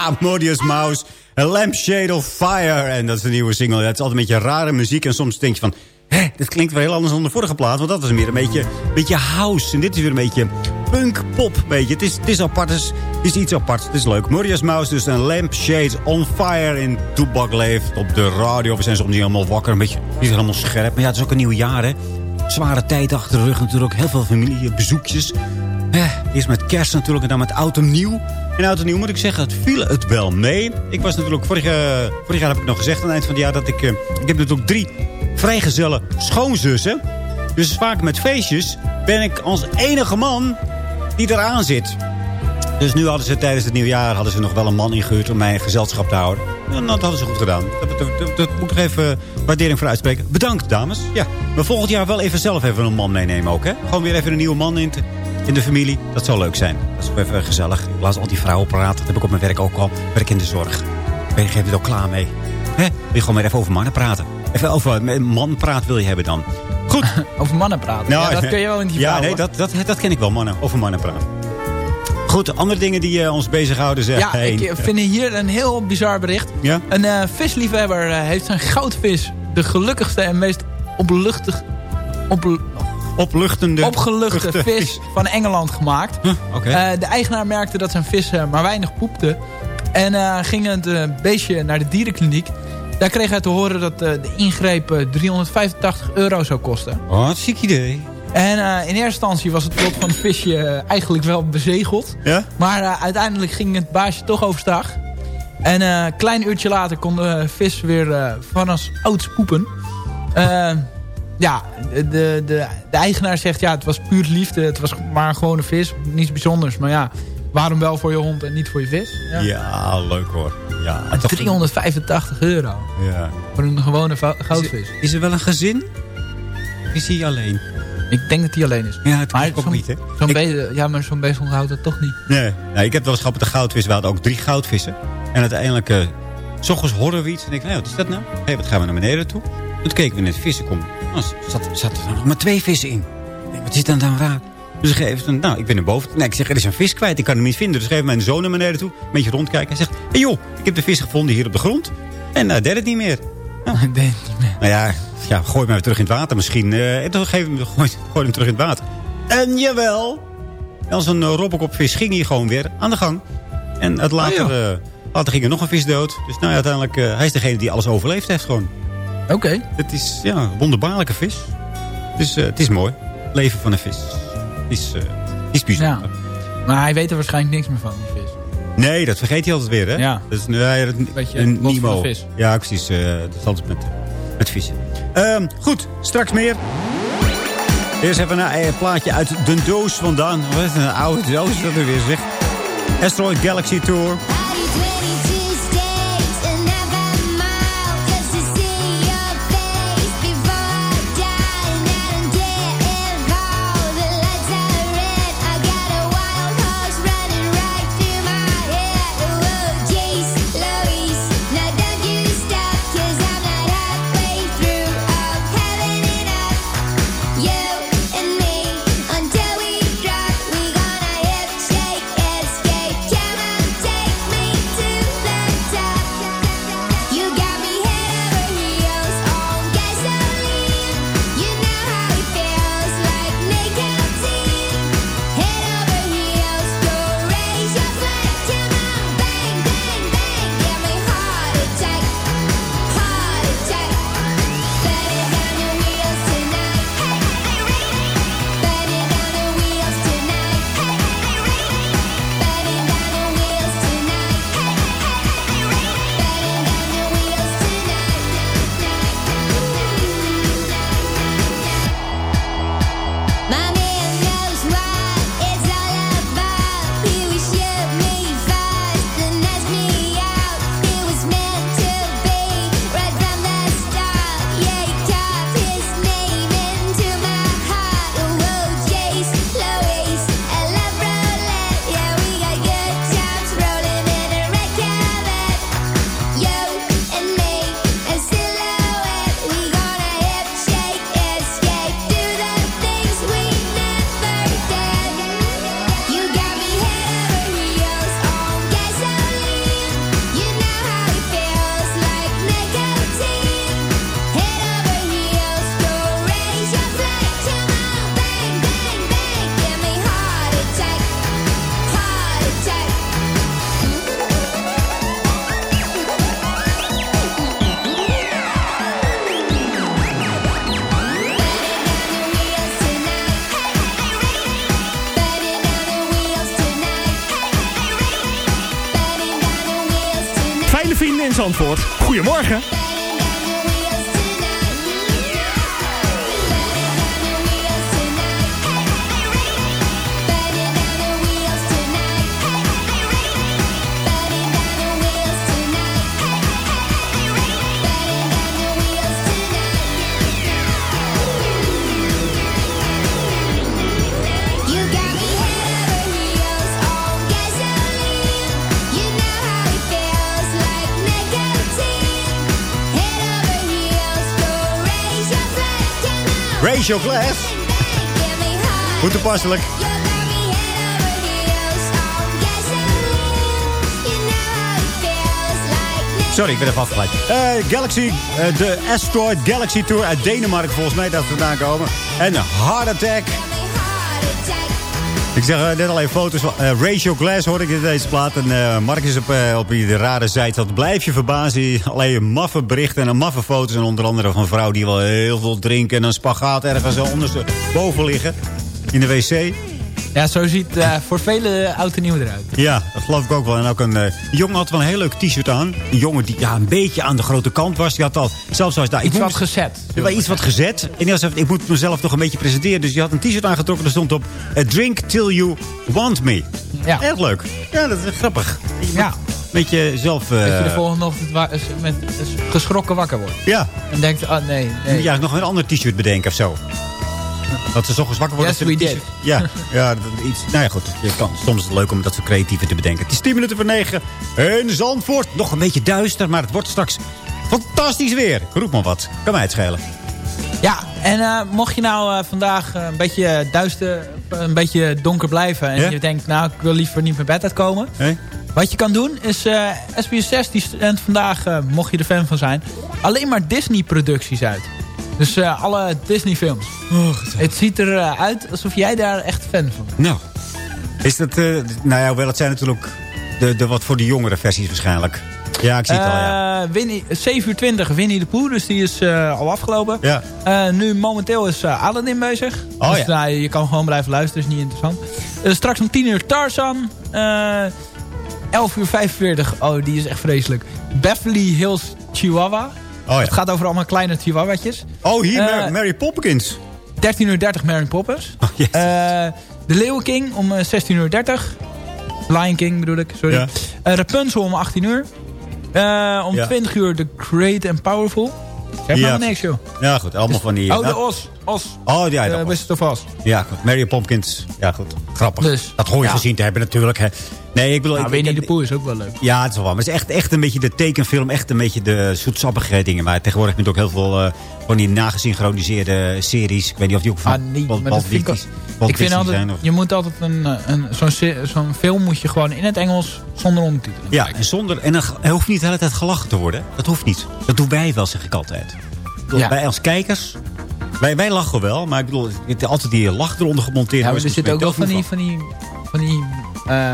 Zeg. Modius Mouse. A Lampshade of Fire. En dat is de nieuwe single. Ja, het is altijd een beetje rare muziek. En soms denk je van... Hé, dit klinkt wel heel anders dan de vorige plaat. Want dat was meer een beetje, een beetje house. En dit is weer een beetje punk-pop. Beetje. Het, is, het is apart. Het is, iets apart. Het is leuk. Modius Mouse, dus een Lampshade on Fire in Toebak leeft op de radio. We zijn soms niet helemaal wakker. Een beetje niet helemaal scherp. Maar ja, het is ook een nieuw jaar, hè. Zware tijd achter de rug natuurlijk. Heel veel familiebezoekjes. Eh, eerst met kerst natuurlijk en dan met oud en nieuw. En oud en nieuw moet ik zeggen, het viel het wel mee. Ik was natuurlijk, vorig, eh, vorig jaar heb ik nog gezegd aan het eind van het jaar... dat ik, eh, ik heb natuurlijk drie vrijgezelle schoonzussen. Dus vaak met feestjes ben ik als enige man die eraan zit. Dus nu hadden ze tijdens het nieuwjaar hadden ze nog wel een man ingehuurd om mij gezelschap te houden. En dat hadden ze goed gedaan. Dat moet ik nog even waardering voor uitspreken. Bedankt, dames. Ja, maar volgend jaar wel even zelf even een man meenemen ook, hè? Gewoon weer even een nieuwe man in, te- in de familie. Dat zou leuk zijn. Dat is ook even gezellig. Ik laat al die vrouwen praten. Dat heb ik op mijn werk ook al. Werk in de zorg. Ben je er ook klaar mee? Hè? Wil je gewoon weer even over mannen praten? Even over een man praat wil je hebben dan. Goed. Over mannen praten. ja, dat kun je wel in die Ja, vrouwen. nee, dat, dat, dat ken ik wel, mannen. Over mannen praten. Goed, andere dingen die eh, ons bezighouden. Zeg. Ja, ik eh, vind hier een heel bizar bericht. Ja? Een eh, visliefhebber eh, heeft zijn goudvis, de gelukkigste en meest opluchtig, op, Opluchtende. opgeluchte luchte vis van Engeland gemaakt. Eh, de eigenaar merkte dat zijn vis maar weinig poepte. En eh, ging het eh, beestje naar de dierenkliniek. Daar kreeg hij te horen dat de ingreep eh, 385 euro zou kosten. Oh, wat ziek idee. En in eerste instantie was het lot van het visje eigenlijk wel bezegeld. Ja? Maar uiteindelijk ging het baasje toch overstag. En een klein uurtje later kon de vis weer van als ouds poepen. Ja, de, de, de, eigenaar zegt ja, het was puur liefde. Het was maar gewoon een vis, niets bijzonders. Maar ja, waarom wel voor je hond en niet voor je vis? Ja. Ja, leuk hoor. Ja, Maar toch- 385 euro Ja. voor een gewone goudvis. Is er wel een gezin? Is hij alleen? Ik denk dat hij alleen is. Ja, het Maar ook niet, hè? Ik- ja, maar zo'n beest onthoudt dat toch niet. Nee. ik heb wel eens gehad met de goudvis. We hadden ook drie goudvissen. En uiteindelijk, eh, s ochtends hoorden we iets. En ik nou, wat is dat nou? Hé, wat gaan we naar beneden toe? Toen keken we in het vissenkom. Nou, er zat, zat er nog maar twee vissen in. Ik denk, wat is dat dan raar? Dus ik geef het, nou, ik ben naar boven. Nee, ik zeg, er is een vis kwijt. Ik kan hem niet vinden. Dus geef mijn zoon naar beneden toe. Een beetje rondkijken. Hij zegt, hé hey joh, ik heb de vis gevonden hier op de grond. En hij deed het niet meer. Ik denk niet meer. Nou ja, ja gooi hem even terug in het water misschien. Eh, en dan geef hem, gooi, gooi hem terug in het water. En jawel. Als een uh, robberkopvis ging hij gewoon weer aan de gang. En het later, Oh, eh, later ging er nog een vis dood. Dus nou ja, uiteindelijk, eh, hij is degene die alles overleefd heeft gewoon. Oké. Het is ja, een wonderbaarlijke vis. Dus eh, het is mooi. Leven van een vis. Het is, eh, is bijzonder. Maar hij weet er waarschijnlijk niks meer van, die vis. Nee, dat vergeet hij altijd weer, hè? Ja. Dat is nee, dat, Beetje een van Nemo. vis. Ja, precies. eh, dat is altijd met, met vissen. Ehm, goed, straks meer. Eerst even een eh, plaatje uit de doos vandaan. Wat is een oude doos dat er weer, zeg. Asteroid Galaxy Tour. Goedemorgen. Your glass. Hoe toepasselijk. Sorry, ik ben even afgeleid. Eh, Galaxy, eh, de Asteroid Galaxy Tour uit Denemarken volgens mij, dat we vandaan komen. En Heart Attack. Ik zeg eh, net al foto's van uh, Ratio Glass hoorde ik in deze plaat. En uh, Mark is op, op die rare site. Dat blijf je verbazen. Alleen maffe berichten en maffe foto's. En onder andere van vrouwen die wel heel veel drinken. En een spagaat ergens onderboven liggen. In de wc. Ja, zo ziet voor vele oud en nieuw eruit. Ja, dat geloof ik ook wel. En ook een, een jongen had wel een heel leuk t-shirt aan. Een jongen die ja, een beetje aan de grote kant was. Die had al, zelfs als daar... Iets wat gezet. Ja, iets wat gezet. En die had ik moet mezelf nog een beetje presenteren. Dus die had een t-shirt aangetrokken. Er stond op, drink till you want me. Ja. Erg leuk. Ja, dat is grappig. Ja. Een beetje zelf... Uh, dat je de volgende ochtend met geschrokken wakker wordt. Ja. En denkt, oh nee, nee. Moet je eigenlijk nog een ander t-shirt bedenken of zo. Dat ze ochtends wakker worden. Yes, we did. Ja, ja dat, iets, nou ja, goed. Je kan, soms is het leuk om dat soort creatieven te bedenken. Het is 10 minuten voor 9. En Zandvoort. Nog een beetje duister, maar het wordt straks fantastisch weer. Ik roep maar wat. Kan mij het schelen. Ja, en uh, mocht je nou uh, vandaag uh, een beetje duister, een beetje donker blijven... en Ja? je denkt, nou, ik wil liever niet mijn bed uitkomen... Hey? Wat je kan doen is, uh, SBS 6 die zendt vandaag, mocht je er fan van zijn... alleen maar Disney-producties uit. Dus uh, alle Disney-films. Oh, het ziet eruit alsof jij daar echt fan van bent. Nou, is dat... nou ja, wel, het zijn natuurlijk de, de wat voor de jongere versies waarschijnlijk. Ja, ik zie het al, ja. Winnie, 7 uur 20, Winnie de Pooh, dus die is al afgelopen. Ja. Nu momenteel is Aladdin bezig. Oh, dus ja. nou, je kan gewoon blijven luisteren, is niet interessant. straks om 10 uur Tarzan. 11 uur 45, oh die is echt vreselijk. Beverly Hills Chihuahua. Oh, ja. Het gaat over allemaal kleine chihuahuatjes. Oh, hier Mary, Mary Poppins. 13 uur 30 Mary Poppins. Oh, yes. de Leeuwen King om 16 uur 30. Lion King bedoel ik, sorry. Ja. Rapunzel om 18 uur. Om Ja. 20 uur The Great and Powerful. Zeg maar Ja. niks, joh. Ja, goed. Allemaal van die... Oh, de Os. Os. Oh, ja, Uh, was- Wist het of Os. Ja, goed. Mary Poppins. Ja, goed. Grappig. Dus, dat hoor je ja. gezien te hebben natuurlijk. Hè. Nee, ik bedoel... Nou, ik, Winnie ik- de Pooh is ook wel leuk. Ja, het is wel waar. Maar het is echt, echt een beetje de tekenfilm. Echt een beetje de zoetsappige dingen. Maar tegenwoordig heb je ook heel veel eh, van die nagesynchroniseerde series. Ik weet niet of die ook van Ah, niet, maar dat vind ik, ik vind altijd, zijn. Of, je moet altijd een, eh, een, zo'n film moet je gewoon in het Engels zonder ondertiteling. ja, en zonder... En dan er hoeft niet de hele tijd gelachen te worden. Dat hoeft niet. Dat doen wij wel, zeg ik altijd. Ja. Wij als kijkers... Wij, wij lachen wel, maar ik bedoel, het altijd die lach eronder gemonteerd. Ja, maar er zitten ook wel van die, van die, van die eh,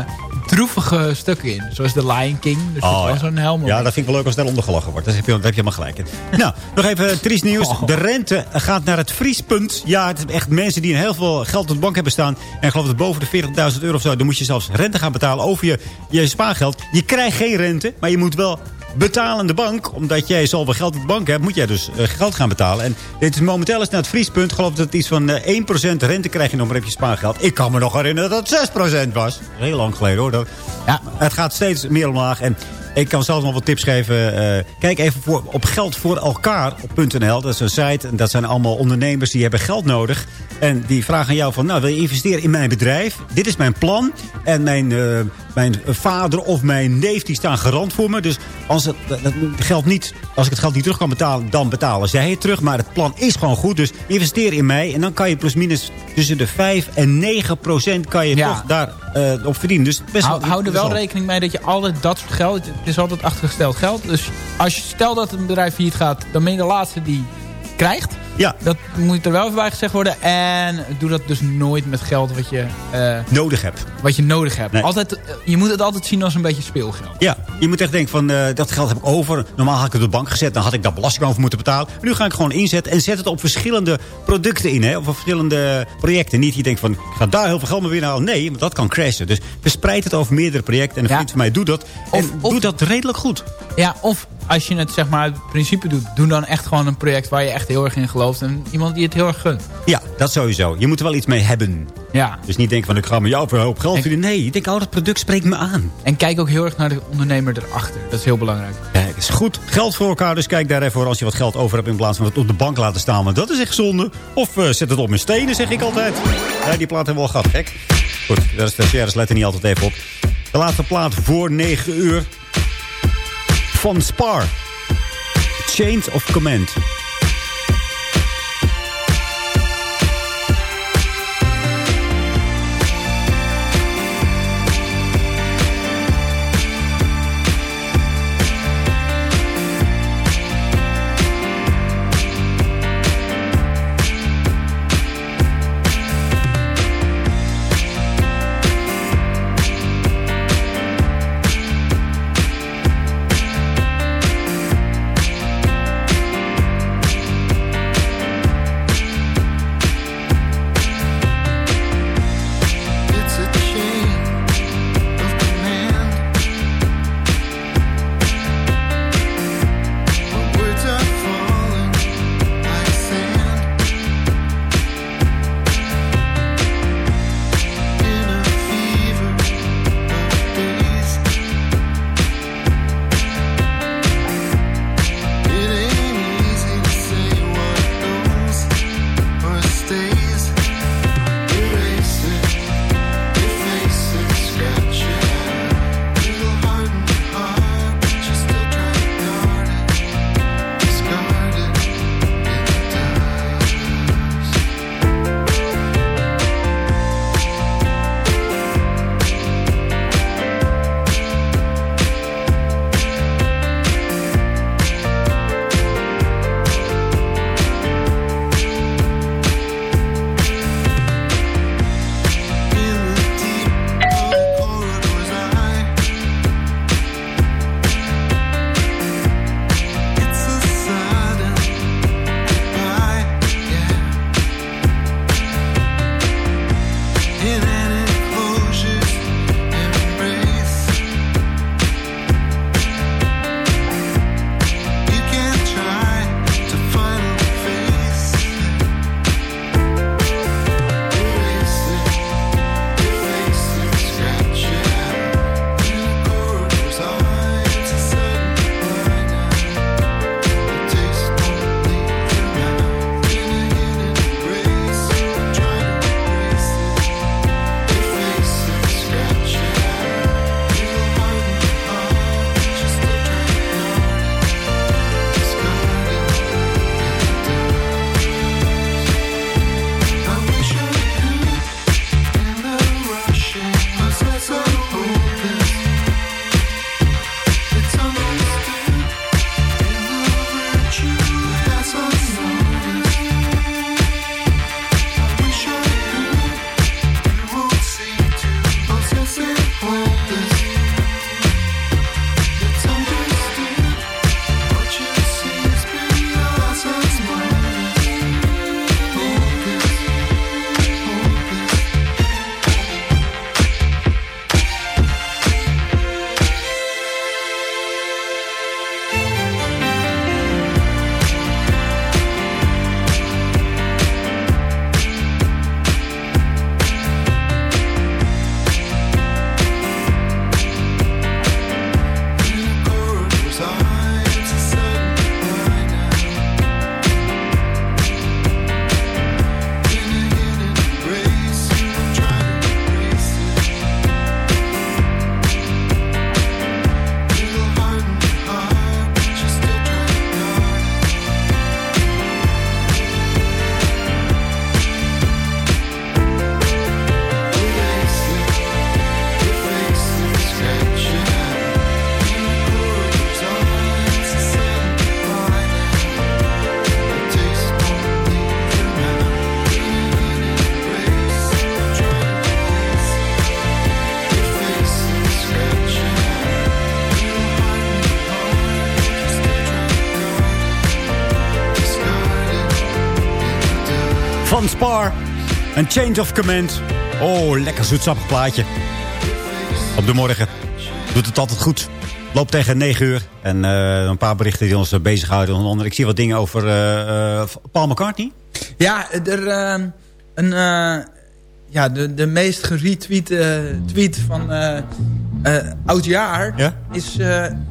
droevige stukken in. Zoals The Lion King. Dus Oh, dat ja. zo'n helm. Ja, dat vind ik wel leuk als daaronder gelachen wordt. Daar heb je, daar heb je helemaal gelijk in. nou, nog even eh, triest nieuws. Oh. De rente gaat naar het vriespunt. Ja, het is echt mensen die heel veel geld op de bank hebben staan. En ik geloof dat boven de 40.000 euro of zo. Dan moet je zelfs rente gaan betalen over je, je spaargeld. Je krijgt geen rente, maar je moet wel betalen aan de bank. Omdat jij zoveel geld op de bank hebt, moet jij dus eh, geld gaan betalen. En dit is momenteel is naar het vriespunt. Geloof dat het iets van eh, 1% rente krijg je nog maar op je spaargeld. Ik kan me nog herinneren dat het 6% was. Heel lang geleden hoor. Ja. het gaat steeds meer omlaag. En ik kan zelf nog wat tips geven. Eh, kijk even voor, op geldvoorelkaar.nl. Dat is een site. En dat zijn allemaal ondernemers die hebben geld nodig. En die vragen aan jou van... Nou, wil je investeren in mijn bedrijf? Dit is mijn plan. En mijn, eh, mijn vader of mijn neef die staan garant voor me. Dus als, het, dat- geld niet, als ik het geld niet terug kan betalen... dan betalen zij het terug. Maar het plan is gewoon goed. Dus investeer in mij. En dan kan je plusminus tussen de 5 en 9 procent... kan je Ja. toch daar eh, op verdienen. Dus best Hou, hou er wel rekening mee dat je altijd dat soort geld... Het is altijd achtergesteld geld. Dus als je stel dat een bedrijf failliet gaat... dan ben je de laatste die krijgt. Ja. Dat moet er wel even bij gezegd worden. En doe dat dus nooit met geld wat je, eh, nodig hebt. wat je nodig hebt. Nee. Altijd, eh, je moet het altijd zien als een beetje speelgeld. Ja, je moet echt denken van eh, dat geld heb ik over. Normaal had ik het op de bank gezet. Dan had ik daar belasting over moeten betalen. Nu ga ik gewoon inzetten. En zet het op verschillende producten in. Hè, of op verschillende projecten. Niet je denkt van ik ga daar heel veel geld mee winnen halen. Nee, want dat kan crashen. Dus verspreid het over meerdere projecten. En een Ja. vriend van mij doet dat. En Of- of- doe dat redelijk goed. Ja, of als je het zeg maar uit principe doet, doe dan echt gewoon een project waar je echt heel erg in gelooft. En iemand die het heel erg gunt. Ja, dat sowieso. Je moet er wel iets mee hebben. Ja. Dus niet denken van ik ga met jou voor hoop geld verdienen. Nee, je denkt, oh, dat product spreekt me aan. En kijk ook heel erg naar de ondernemer erachter. Dat is heel belangrijk. Kijk, is goed. Geld voor elkaar, dus kijk daar even voor als je wat geld over hebt... in plaats van het op de bank laten staan. Want dat is echt zonde. Of eh, zet het op mijn stenen, zeg ik altijd. Ja, die plaat hebben we al gehad, gek. Goed, de stagiaires letten niet altijd even op. De laatste plaat voor 9 uur. Van Spar. Chains of Command. Van Spar. Een Change of Command. Oh, lekker zoetsappig plaatje. Op de morgen. Doet het altijd goed. Loopt tegen 9 uur. En eh, een paar berichten die ons eh, bezighouden. Onder andere, ik zie wat dingen over eh, Paul McCartney. Ja, er, een, ja de, de meest geretweet tweet van oud jaar Ja? is,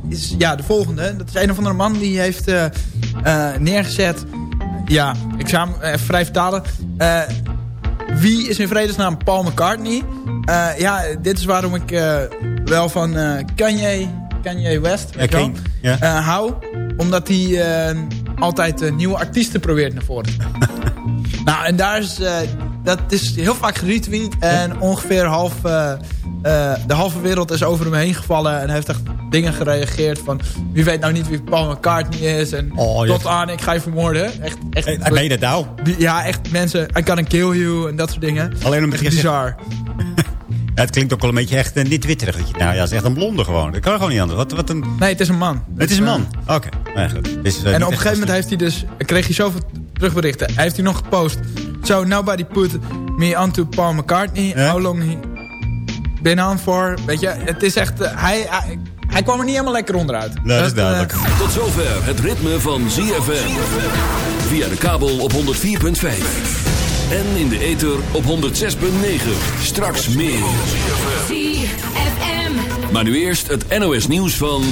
is ja, de volgende. Dat is een of andere man die heeft neergezet... Ja, ik zou hem even vrij vertalen. Eh, wie is in vredesnaam Paul McCartney? Eh, ja, dit is waarom ik eh, wel van eh, Kanye, Kanye West ja. eh, hou. Omdat hij eh, altijd eh, nieuwe artiesten probeert naar voren te nou, en daar is, eh, dat is heel vaak geretweet. En ongeveer half, eh, eh, de halve wereld is over hem heen gevallen. En heeft echt dingen gereageerd van... Wie weet nou niet wie Paul McCartney is. En Oh, tot aan, ik ga je vermoorden. Echt, echt, En nou? ja, echt mensen, I gonna kill you en dat soort dingen. Alleen omdat Echt je zegt- bizar. Ja, het klinkt ook wel een beetje echt uh, niet witterig. Dat je, nou ja, het is echt een blonde gewoon. Dat kan gewoon niet anders. Wat, wat een... Nee, het is een man. Het is een man. Oké. Het is, eh, en op een gegeven moment heeft hij dus, kreeg hij zoveel terugberichten. Hij heeft hij nog gepost. So nobody put me onto Paul McCartney. How long he been on for. Weet je, het is echt, eh, hij, hij, hij kwam er niet helemaal lekker onderuit. Nee, dat is eh, duidelijk. Tot zover het ritme van ZFM. Via de kabel op 104.5. En in de ether op 106.9. Straks meer. ZFM. Maar nu eerst het NOS nieuws van...